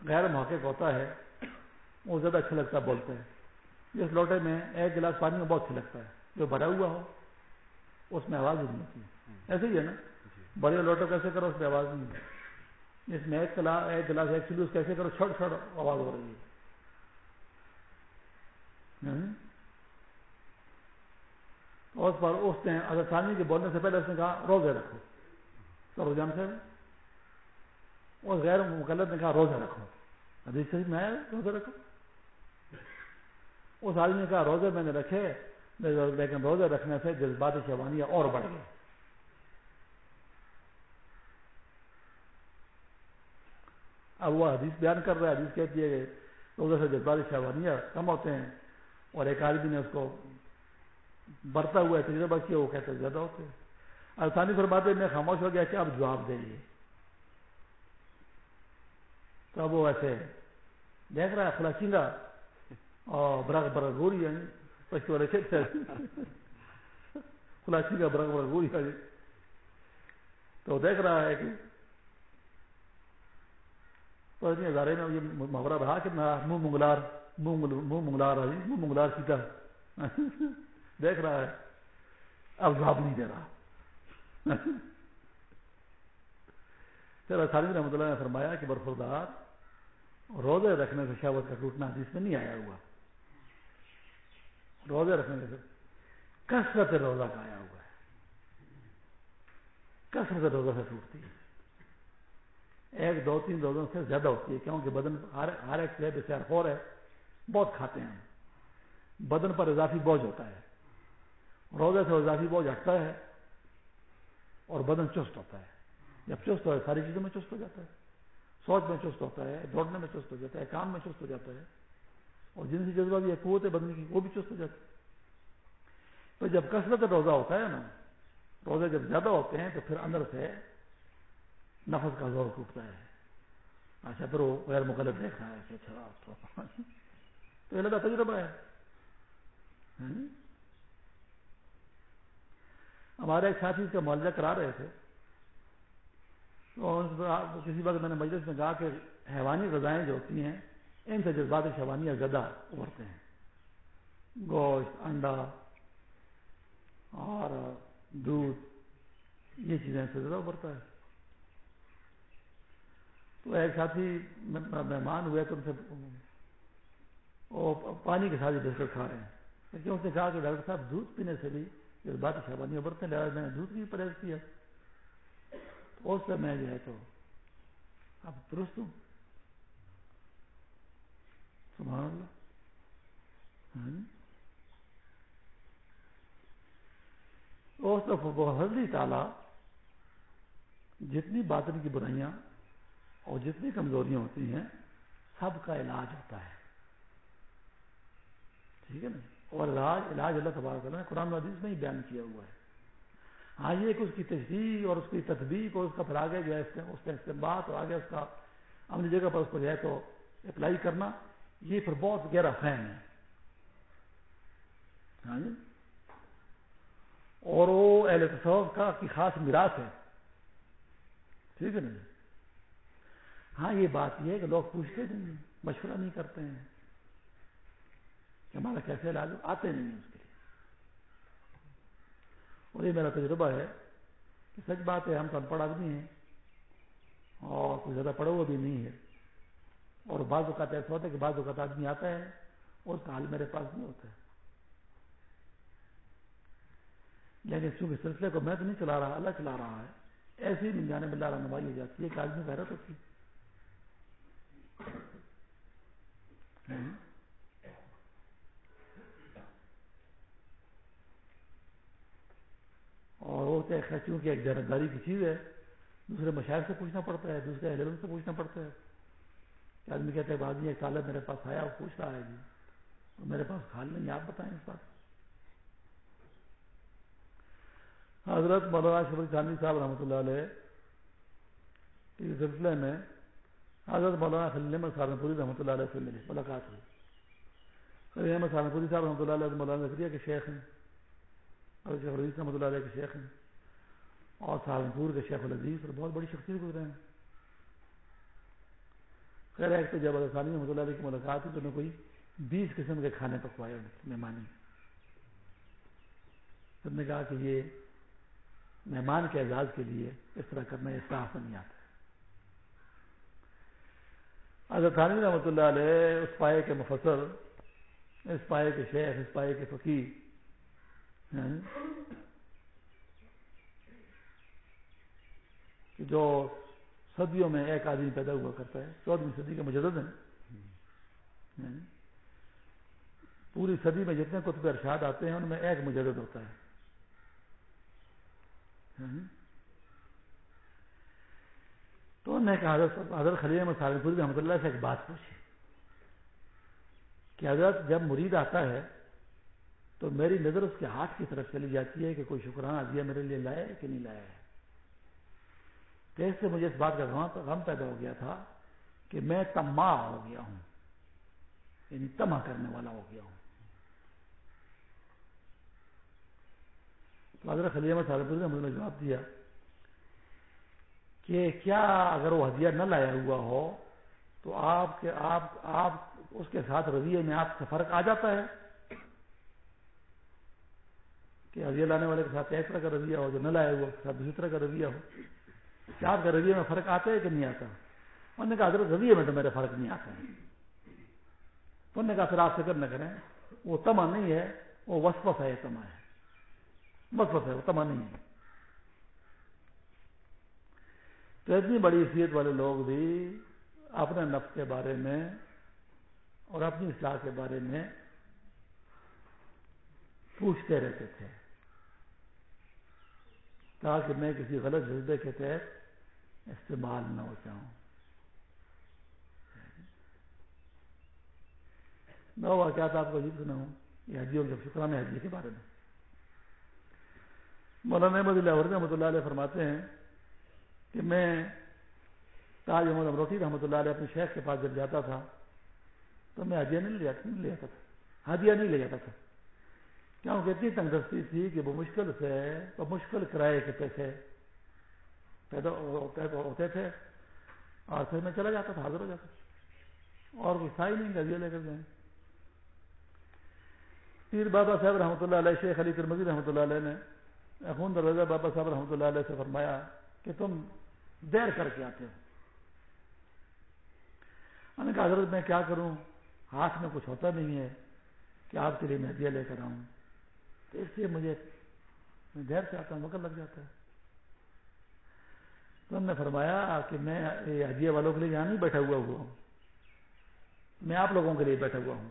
غیر محقق ہوتا ہے، وہ زیادہ اچھا لگتا بولتے ہیں۔ جس لوٹے میں ایک گلاس پانی میں بہت اچھا لگتا ہے۔ جو بھرا ہوا ہو، اس میں آواز نہیں ہوتی۔ ایسے ہی ہے نا؟ بڑے لوٹے کیسے کرو، اس میں آواز نہیں ہوتی۔ جس میں ایک گلاس ایک گلاس، ایک سلوس کیسے کرو چھوٹ چھوٹ آواز ہو رہی ہے۔ اس پر اس نے اگر کے بولنے سے پہلے اس نے کہا، روزے رکھو۔ تو رجحان سے اس غیر مقلد نے کہا، روزے رکھو۔ حدیث شریف میں روزے رکھو۔ اس آدمی کا روزے میں نے رکھے، لیکن روزے رکھنے سے جذبات شیوانیاں اور بڑھ گئی اب وہ حدیث بیان کر رہا ہے حدیث کہتی ہے کہ روزے سے جذبات شیوانیاں کم ہوتے ہیں۔ اور ایک آدمی نے اس کو برتا ہوا تجربہ کیا وہ کہتے زیادہ ہوتے آسانی پر باتیں میں خاموش ہو گیا کہ اب جواب دے لیے تو اب وہ ایسے دیکھ رہا ہے خلاصی کا برغ برغ گوری ہے یعنی پشتو والے کھیت خلاصی کا برغ برغ گوری ہے۔ تو دیکھ رہا ہے کہ ہزارے میں یہ محاورہ رہا کہ منہ منگلار۔ منہ منگلار ہے، منہ منگلار سیتا <laughs> دیکھ رہا ہے۔ اب جواب نہیں دے رہا۔ <laughs> پھر سالم رحمۃ اللہ نے فرمایا کہ برفردار روزے رکھنے سے شہوت کا ٹوٹنا جس میں نہیں آیا ہوا۔ روزے رکھنے سے کثرت روزہ کا آیا ہوا ہے۔ کثرت روزہ سے ٹوٹتی ہے۔ ایک دو تین روزوں سے زیادہ ہوتی ہے، کیونکہ بدن ہر ایک سے خور ہے۔ بہت کھاتے ہیں۔ بدن پر اضافی بوجھ ہوتا ہے۔ روزے سے اضافی بوجھ ہٹتا ہے اور بدن چست ہوتا ہے۔ جب چست ہو ساری چیزوں میں چست ہو جاتا ہے۔ سوچ میں چست ہوتا ہے، دوڑنے میں چست ہو جاتا ہے، کام میں چست ہو جاتا ہے۔ اور جن سے جذبہ بھی قوت ہے بندی کی، وہ بھی چست ہو جاتی ہے تو جب کثرت روزہ ہوتا ہے نا، روزے جب زیادہ ہوتے ہیں تو پھر اندر سے نفس کا زور ٹوٹتا ہے۔ اچھا پھر وہ غیر مقلب دیکھ رہا ہے اچھا تو یہ لگا تجربہ ہے۔ ہمارے ایک ساتھی کا معالجہ کرا رہے تھے۔ تو کسی وقت میں نے مجلس میں کہا کہ حیوانی غذائیں جو ہوتی ہیں، ان سے جذبات شیوانی زیادہ ابھرتے ہیں۔ گوشت، انڈا اور دودھ، یہ چیزیں سے زیادہ ابھرتا ہے۔ تو ایک ساتھی مہمان ہوئے تو ان سے وہ پانی کے ساتھ ہی بسکٹ کھا رہے ہیں۔ لیکن اس نے کہا کہ ڈاکٹر صاحب، دودھ پینے سے بھی جذبات شیوانی ابھرتے ہیں۔ میں نے دودھ کی پرہیز کیا۔ اس سے میں جو ہے تو اب درست ہوں۔ سبحان اللہ۔ ہاں جی۔ حضری تعالی جتنی باطن کی برائیاں اور جتنی کمزوریاں ہوتی ہیں، سب کا علاج ہوتا ہے۔ ٹھیک ہے نا؟ اور علاج علاج اللہ تبارک نے قرآن حدیث میں ہی بیان کیا ہوا ہے۔ ہاں یہ کہ اس کی تشریح اور اس کی تدبیق اور اس کا پھر آگے جو ہے اس کا استعمال اور آگے اس کا اپنی جگہ پر اس کو جو ہے تو اپلائی کرنا، یہ پھر بہت گہرا فین ہے۔ ہاں جی؟ اور وہ اہل تصوف کا کی خاص میراث ہے۔ ٹھیک ہے نا جی؟ ہاں یہ بات یہ ہے کہ لوگ پوچھتے نہیں، مشورہ نہیں کرتے ہیں۔ ہمارا کیسے علاج آتے نہیں ہیں اس کے لیے۔ اور یہ میرا تجربہ ہے کہ سچ بات ہے، ہم تو ان پڑھ آدمی ہیں۔ اور کوئی زیادہ پڑھا ہوا بھی نہیں ہے۔ اور بعض اوقات ایسا ہوتا ہے کہ بعض اوقات آدمی آتا ہے اور اس کا حال میرے پاس نہیں ہوتا ہے۔ لیکن چونکہ سلسلے کو میں تو نہیں چلا رہا، اللہ چلا رہا ہے، ایسی ہی جانے میں اللہ رہنمائی ہو جاتی ہے کہ آدمی حیرت ہوتی ہے۔ اور وہ چونکہ ایک جانبداری کی چیز ہے، دوسرے مشاعر سے پوچھنا پڑتا ہے، دوسرے اہل سے پوچھنا پڑتا ہے۔ کہ آدمی کہتے ہیں بازی ایک طالب میرے پاس آیا، وہ پوچھ رہا ہے جی۔ تو میرے پاس خال نہیں، آپ بتائیں اس بات۔ حضرت مولانا شبر چاندی صاحب رحمۃ اللہ علیہ کے سلسلے میں حضرت مولانا خلیل احمد سہارنپوری رحمۃ اللہ علیہ سے ملی ملاقات ہوئی۔ خلیل احمد سہارنپوری صاحب رحمۃ اللہ علیہ مولانا نظریہ کے شیخ ہیں۔ اور شیخ العزیز رحمۃ اللہ علیہ کے شیخ ہیں اور سہارنپور کے شیخ العزیز اور بہت بڑی شخصیت گزرے ہیں۔ خیر، ایک تو جب ثانی رحمۃ اللہ علیہ کی ملاقات ہوئی تو انہوں کوئی بیس قسم کے کھانے پکوائے مہمانی۔ سب نے کہا کہ یہ مہمان کے اعزاز کے لیے اس طرح کرنا اس طرح نہیں آتا۔ اگر ثانی رحمۃ اللہ علیہ، اس پائے کے مفسر، اس پائے کے شیخ، اس پائے کے فقیر کہ جو صدیوں میں ایک آدمی پیدا ہوا کرتا ہے چودہویں صدی کا مجدد ہے پوری صدی میں جتنے کتب ارشاد آتے ہیں ان میں ایک مجدد ہوتا ہے۔ تو انہوں نے کہا حضرت حضرت خلیل میں سالنپور رحمۃ اللہ سے ایک بات پوچھی کہ حضرت جب مرید آتا ہے تو میری نظر اس کے ہاتھ کی طرف چلی جاتی ہے کہ کوئی شکرانہ دیا میرے لیے لائے کہ نہیں لایا ہے۔ تو اس سے مجھے اس بات کا غم پیدا ہو گیا تھا کہ میں تما ہو گیا ہوں۔ یعنی تما کرنے والا ہو گیا ہوں۔ تو حضرت خلیمہ صاحب نے مجھے جواب دیا کہ کیا اگر وہ ہدیہ نہ لایا ہوا ہو تو آپ کے آپ آپ اس کے ساتھ رویے میں آپ سے فرق آ جاتا ہے؟ کہ ہدیہ لانے والے کے ساتھ ایک طرح کا رویہ ہو جو نہ لائے ہوا کے ساتھ دوسری طرح کا رویہ ہو۔ کیا آپ کا رویے میں فرق آتا ہے کہ نہیں آتا؟ انہوں نے کہا، حضرت رویے میں تو میرے فرق نہیں آتا ہے انہوں نے کہا، پھر آپ فکر نہ کریں، وہ تما نہیں ہے، وہ وسوس ہے تما ہے۔ وسوس ہے، وہ تما نہیں ہے۔ تو اتنی بڑی حیثیت والے لوگ بھی اپنے نفس کے بارے میں اور اپنی اصلاح کے بارے میں پوچھتے رہتے تھے۔ تاکہ میں کسی غلط جذبے کے تحت استعمال نہ ہو جاؤں۔ میں واقعات آپ کو عجیب سناؤں، یہ حجیوں کے شکرانے حجی کے بارے میں۔ مولانا احمد اللہ رحمۃ اللہ علیہ فرماتے ہیں کہ میں تاج احمد امروٹی رحمۃ اللہ علیہ اپنے شیخ کے پاس جب جاتا تھا تو میں حجیہ نہیں لے جاتا تھا۔ حجیہ نہیں لے جاتا تھا۔ کیونکہ اتنی تنگ دستی تھی کہ وہ مشکل سے وہ مشکل کرائے کے پیسے پیدا ہوتے تھے اور پھر میں چلا جاتا تھا، حاضر ہو جاتا تھا۔ اور کوئی تھا ہی نہیں ہدیہ لے کر جائیں پیر بابا صاحب رحمۃ اللہ علیہ، شیخ علی کرمزی رحمۃ اللہ علیہ نے اخون دروازہ بابا صاحب رحمۃ اللہ علیہ سے فرمایا کہ تم دیر کر کے آتے ہو۔ نے کہا، حضرت، میں کیا کروں؟ ہاتھ میں کچھ ہوتا نہیں ہے کہ آپ کے لیے میں ہدیہ لے کر آؤں۔ تو اس لیے مجھے دیر سے آتا ہوں، وقت لگ جاتا ہے۔ تو ہم نے فرمایا کہ میں ہدیہ والوں کے لیے یہاں نہیں بیٹھا ہوا ہوا ہوں۔ میں آپ لوگوں کے لیے بیٹھا ہوا ہوں۔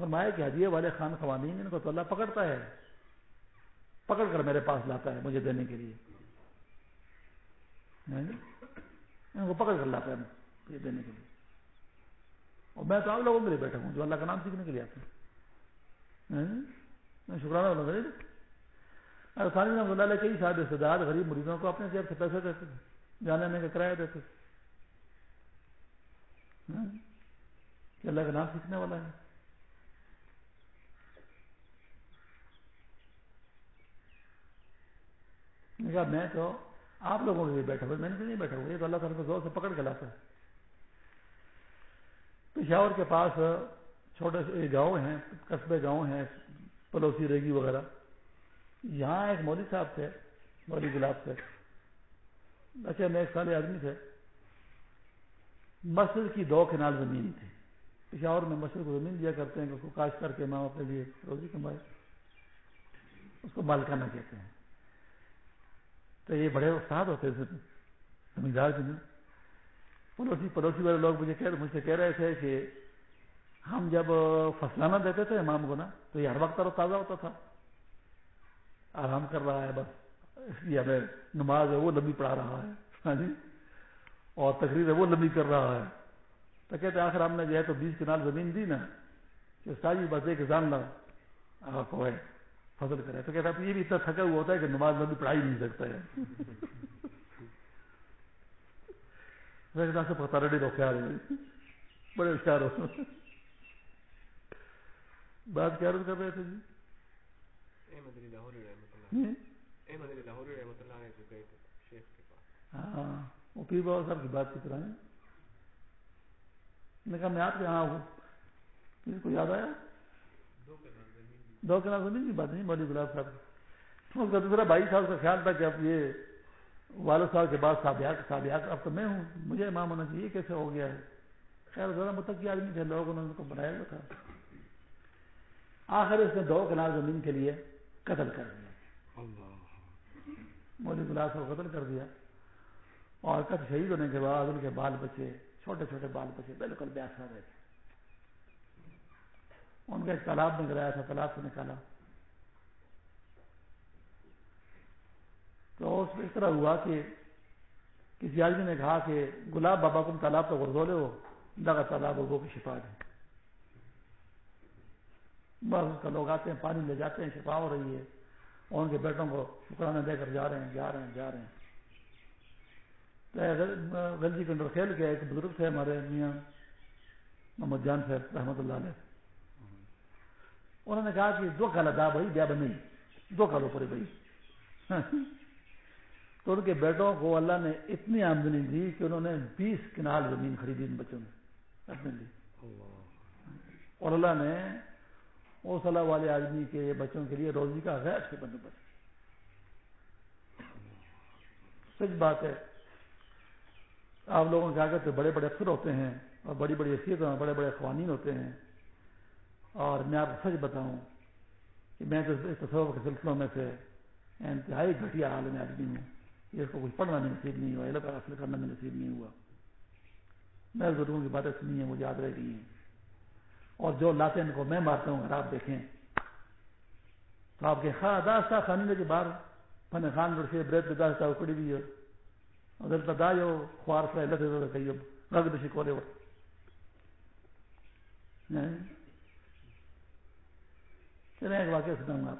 فرمایا کہ ہدیے والے خان خوانین ان کو تو اللہ پکڑتا ہے۔ پکڑ کر میرے پاس لاتا ہے مجھے دینے کے لیے۔ یعنی ان کو پکڑ کر لاتا ہے دینے کے لیے۔ اور میں تو آپ لوگوں کے لیے بیٹھا ہوں جو اللہ کا نام سیکھنے کے لیے آتے ہیں یعنی شکرانہ بولوں ثانی رحمۃ اللہ علیہ کئی سارے رشتے دار غریب مریضوں کو اپنے جیب سے پیسے دیتے تھے جانے آنے کا کرایہ دیتے تھے ہاں؟ کہ اللہ کا نام سیکھنے والا ہے۔ کہا، میں تو آپ لوگوں کے لیے بیٹھا ہوا میں نے نہیں بیٹھا ہوا یہ تو اللہ تعالیٰ کو زور سے پکڑ کے لاتا ہے۔ پشاور کے پاس چھوٹے سے گاؤں ہیں قصبے گاؤں ہیں پڑوسی ریگی وغیرہ۔ یہاں ایک مودی صاحب تھے مودی گلاب سے اچھا میں ایک سال آدمی تھے۔ مسجد کی دو کنال زمین تھی۔ پشاور میں مسجد کو زمین دیا کرتے ہیں کہ اس کو کاش کر کے ماں اپنے لیے روزی کمائے۔ اس کو مالکانہ کہتے ہیں۔ تو یہ بڑے استاد ہوتے تھے زمیندار کے پڑوسی پڑوسی والے لوگ مجھے مجھ سے کہہ رہے تھے کہ ہم جب فصلانہ دیتے تھے امام کو نا، تو یہ ہر وقت تر تازہ ہوتا تھا۔ آرام کر رہا ہے بس اس لیے ہمیں نماز ہے، وہ لمبی پڑھا رہا ہے۔ ہاں جی؟ اور تقریر ہے، وہ لمبی کر رہا ہے۔ تو کہتے آخر ہم نے جو ہے تو بیس کنال زمین دی نا، کہ ساری جی بس ایک جاننا کو ہے، فضل کرے تو کہتا یہ بھی اتنا تھکا ہوا ہوتا ہے کہ نماز میں بھی پڑھا ہی نہیں سکتا ہے۔ <laughs> سے پتا ریڈی رو خیال بڑے ہوشیار ہو۔ بات کیا کر رہے تھے جی؟ ہاں وہ پیر بابا صاحب کی بات کی طرح میں کہا میں آپ کے یہاں ہوں۔ کسی کو یاد آیا؟ دو کنال زمین کی۔ بات نہیں مولی گلاب صاحب۔ اس کا دوسرا بھائی صاحب کا خیال تھا کہ اب یہ والد صاحب کے بعد سابیات اب تو میں ہوں۔ مجھے امام ہونا چاہیے کیسے ہو گیا ہے؟ خیر ذرا متقی آدمی تھے لوگوں نے ان کو بنایا ہوا تھا۔ آخر اس نے دو کنال زمین کے لیے قتل کر دیا۔ مولی گلاب صاحب قتل کر دیا۔ اور کب شہید ہونے کے بعد ان کے بال بچے چھوٹے چھوٹے بال بچے بالکل بیاس رہے تھے۔ ان کا ایک تالاب میں گرایا تھا تالاب سے نکالا۔ تو اس میں اس طرح ہوا کہ کسی آدمی نے کہا کہ گلاب بابا تم تالاب تو غرزولے ہو لگا تالاب وہ کی شفا دیں بس کا لوگ آتے ہیں، پانی لے جاتے ہیں، شفا ہو رہی ہے۔ اور ان کے بیٹوں کو شکرانے دے کر جا رہے ہیں، جا رہے ہیں، جا رہے ہیں۔ گلجی کنڈر کھیل کے ایک بزرگ تھے ہمارے میاں محمد جان صاحب رحمۃ اللہ علیہ۔ انہوں نے کہا کہ دو کالا دا بھائی بیا بنی دو کالوں پر بھائی تو ان کے بیٹوں کو اللہ نے اتنی آمدنی دی کہ انہوں نے بیس کنال زمین خریدی ان بچوں نے۔ اپنے لیے اور اللہ نے اس اللہ والے آدمی کے بچوں کے لیے روزی کا غیر سے بندوبست سچ بات ہے، آپ لوگوں کے آگے تو بڑے بڑے افسر ہوتے ہیں اور بڑی بڑی حیثیت بڑے بڑے قوانین ہوتے ہیں۔ اور میں آپ کو سچ بتاؤں کہ میں تو اس تصور کے سلسلوں میں سے انتہائی گھٹیا حال میں آدمی ہوں۔ اس کو کچھ پڑھنا بھی نصیب نہیں ہوا، علم حاصل کرنا بھی نصیب نہیں ہوا۔ میں بزرگوں کی باتیں سنی ہیں مجھے یاد رہ گئی ہیں۔ اور جو لاتے ہیں ان کو میں مارتا ہوں، اگر آپ دیکھیں۔ تو آپ کے خا داستہ خانے کے باہر فن خان لڑکے بریت داستہ اکڑی بھی ہے۔ دلته دا یو خوار سره لته زړه کوي رګ د شي کوله چلے ایک واقعہ سناؤں گا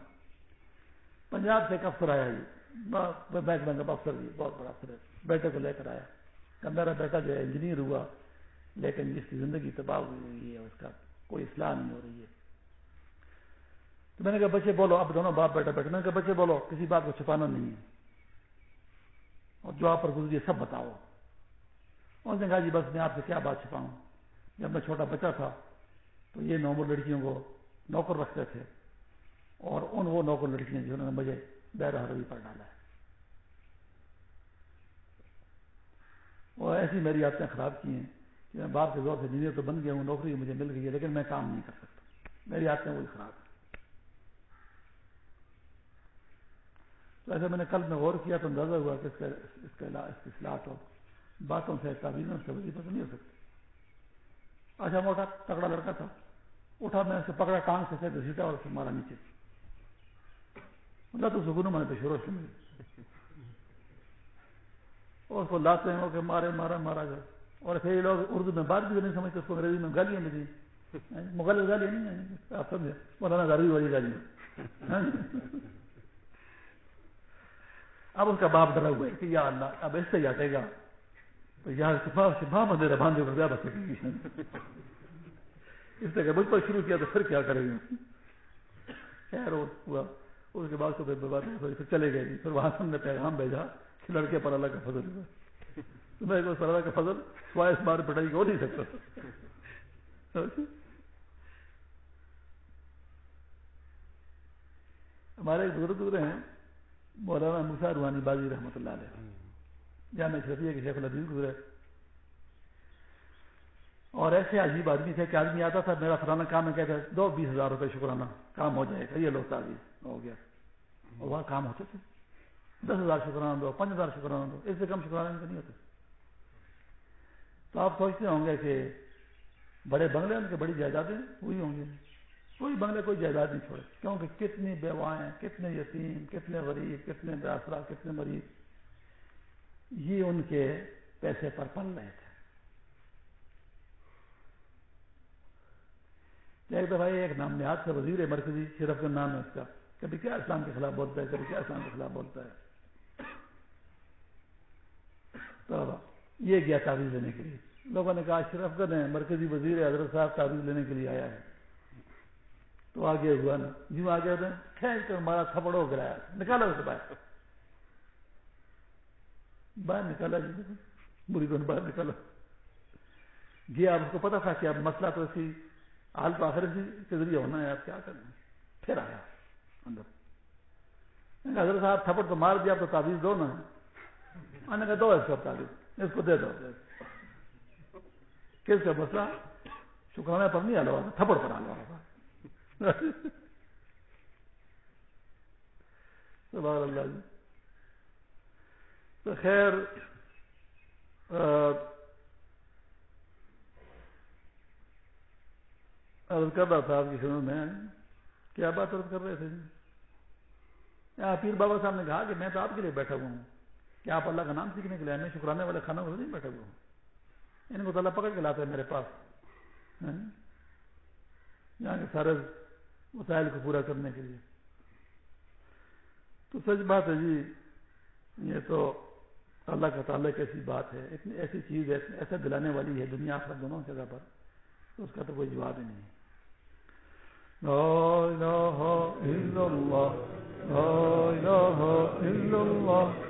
پنجاب سے ایک افسر آیا جی بینک بینک کا افسر جی بہت بڑا افسر ہے۔ بیٹے کو لے کر آیا۔ کہ میرا بیٹا جو ہے، انجینئر ہوا، لیکن جس کی زندگی تباہ ہوئی ہے اس کا کوئی اصلاح نہیں ہو رہی ہے۔ تو میں نے کہا، بچے بولو اب دونوں باپ بیٹا بیٹھے۔ میں نے کہا، بچے بولو، کسی بات کو چھپانا نہیں ہے۔ اور جو آپ پر گزری ہے، سب بتاؤ۔ اس نے کہا جی بس میں آپ سے کیا بات چھپاؤں؟ جب میں چھوٹا بچہ تھا، تو یہ نومر لڑکیوں کو نوکر رکھتے تھے۔ اور ان وہ نوکر لڑکیاں جنہوں نے مجھے بیر حروی پر ڈالا ہے۔ اور ایسی میری عادتیں خراب کی ہیں۔ کہ میں باپ کے زور سے انجینئر تو بن گیا ہوں، نوکری مجھے مل گئی ہے، لیکن میں کام نہیں کر سکتا۔ میری عادتیں وہی خراب ہیں۔ تو ایسے میں نے کل میں غور کیا تو اندازہ ہوا کہ اس کا اس کا اصلاحات ہو باتوں سے تعبیروں سے وزیر تو نہیں ہو سکتی اچھا موٹا تکڑا لڑکا تھا۔ اٹھا، میں اسے پکڑا، ٹانگ سے گھسیٹا اور اسے مارا نیچے۔ اللہ تو سکون میں نے شروع سے ملی اور اس کو لاتے ہیں کہ مارے، مارا مارا۔ گیا اور پھر لوگ اردو میں بات بھی نہیں سمجھتے، اس کو انگریزی میں گالیاں نہیں مغل گالیاں نہیں آپ سمجھے مولانا گاڑی والی گالیاں۔ اب اس کا باپ ڈرا ہوا ہے کہ یا اللہ، اب اس سے ہٹے گا۔ تو یار، شفا مندر باندھے کو زیادہ اس نے مجھ پر شروع کیا تو پھر کیا کریں گے؟ خیر ہوا۔ اس کے بعد تو پھر چلے گئے۔ پھر وہاں سے ہم نے پیغام بھیجا کہ لڑکے پر اللہ کا فضل ہوا۔ میں کو اللہ کا فضل سوائے اس بار پٹائی ہو نہیں سکتا۔ ہمارے ایک بزرگ گزرے ہیں، مولانا مسا روحانی بازی رحمۃ اللہ علیہ۔ جامع شرفیہ کے شیخ العزیز گزرے۔ اور ایسے عجیب آدمی تھے کہ آدمی آتا تھا، میرا فلانا کام ہے کہتے دو بیس ہزار روپے شکرانہ، کام ہو جائے گا، یہ لوگ تعزیز ہو گیا۔ اور وہاں کام ہوتے تھے۔ دس ہزار شکرانہ دو، پانچ ہزار شکرانہ دو، اس سے کم شکرانہ نہیں ہوتے۔ تو آپ سوچتے ہوں گے کہ بڑے بنگلے ان کے بڑی جائیدادیں وہی ہوں گی۔ کوئی بنگلے، کوئی جائیداد نہیں چھوڑے۔ کیونکہ کتنی بیوائیں کتنے یتیم، کتنے غریب، کتنے بے کتنے مریض۔ یہ ان کے پیسے پر پل رہے تھے۔ ایک دفعہ ایک نام نہاد سے وزیر مرکزی، شرف کا نام ہے اس کا۔ کبھی کیا اسلام کے خلاف بولتا ہے، کبھی کیا اسلام کے خلاف بولتا ہے۔ تو یہ گیا تعویذ لینے کے لیے؟ لوگوں نے کہا شرف گن ہے مرکزی وزیر حضرت صاحب تعویذ لینے کے لیے آیا ہے۔ تو آگے ہوا نا جی آگے ہوتے کھینچ کر ہمارا تھپڑ ہو گرایا نکالا اسے باہر۔ باہر نکالا جی۔ بری دن باہر نکالا۔ گیا، آپ کو پتا تھا کہ اب مسئلہ تو اسی حال تو آخر کے ذریعے ہونا ہے، آپ کیا کرنا پھر آیا۔ اندر۔ حضرت صاحب تھپڑ تو مار دیا تو تعویذ دو نا۔ میں نے کہا دو اس کو تعویذ۔ اس کو دے دو۔ کس کا مسئلہ؟ شکرانے پر نہیں آلو تھپڑ پر آلو سبحان اللہ جی۔ تو خیر عرض کر رہا تھا آپ کی خدمت میں، کیا بات عرض کر رہے تھے؟ جی پیر بابا صاحب نے کہا کہ میں تو آپ کے لیے بیٹھا ہوا ہوں۔ کہ آپ اللہ کا نام سیکھنے کے لیے میں شکرانے والے کھانا کو نہیں بیٹھا ہوا ہوں۔ ان کو اللہ پکڑ کے لاتا ہے میرے پاس۔ یہاں کے سارے وسائل کو پورا کرنے کے لیے۔ تو سچ بات ہے جی یہ تو اللہ کا تعلق ایسی بات ہے، اتنی ایسی چیز ہے ایسا دلانے والی ہے دنیا آخر دونوں جگہ پر، تو اس کا تو کوئی جواب ہی نہیں۔ لا الہ الا اللہ، لا الہ الا اللہ۔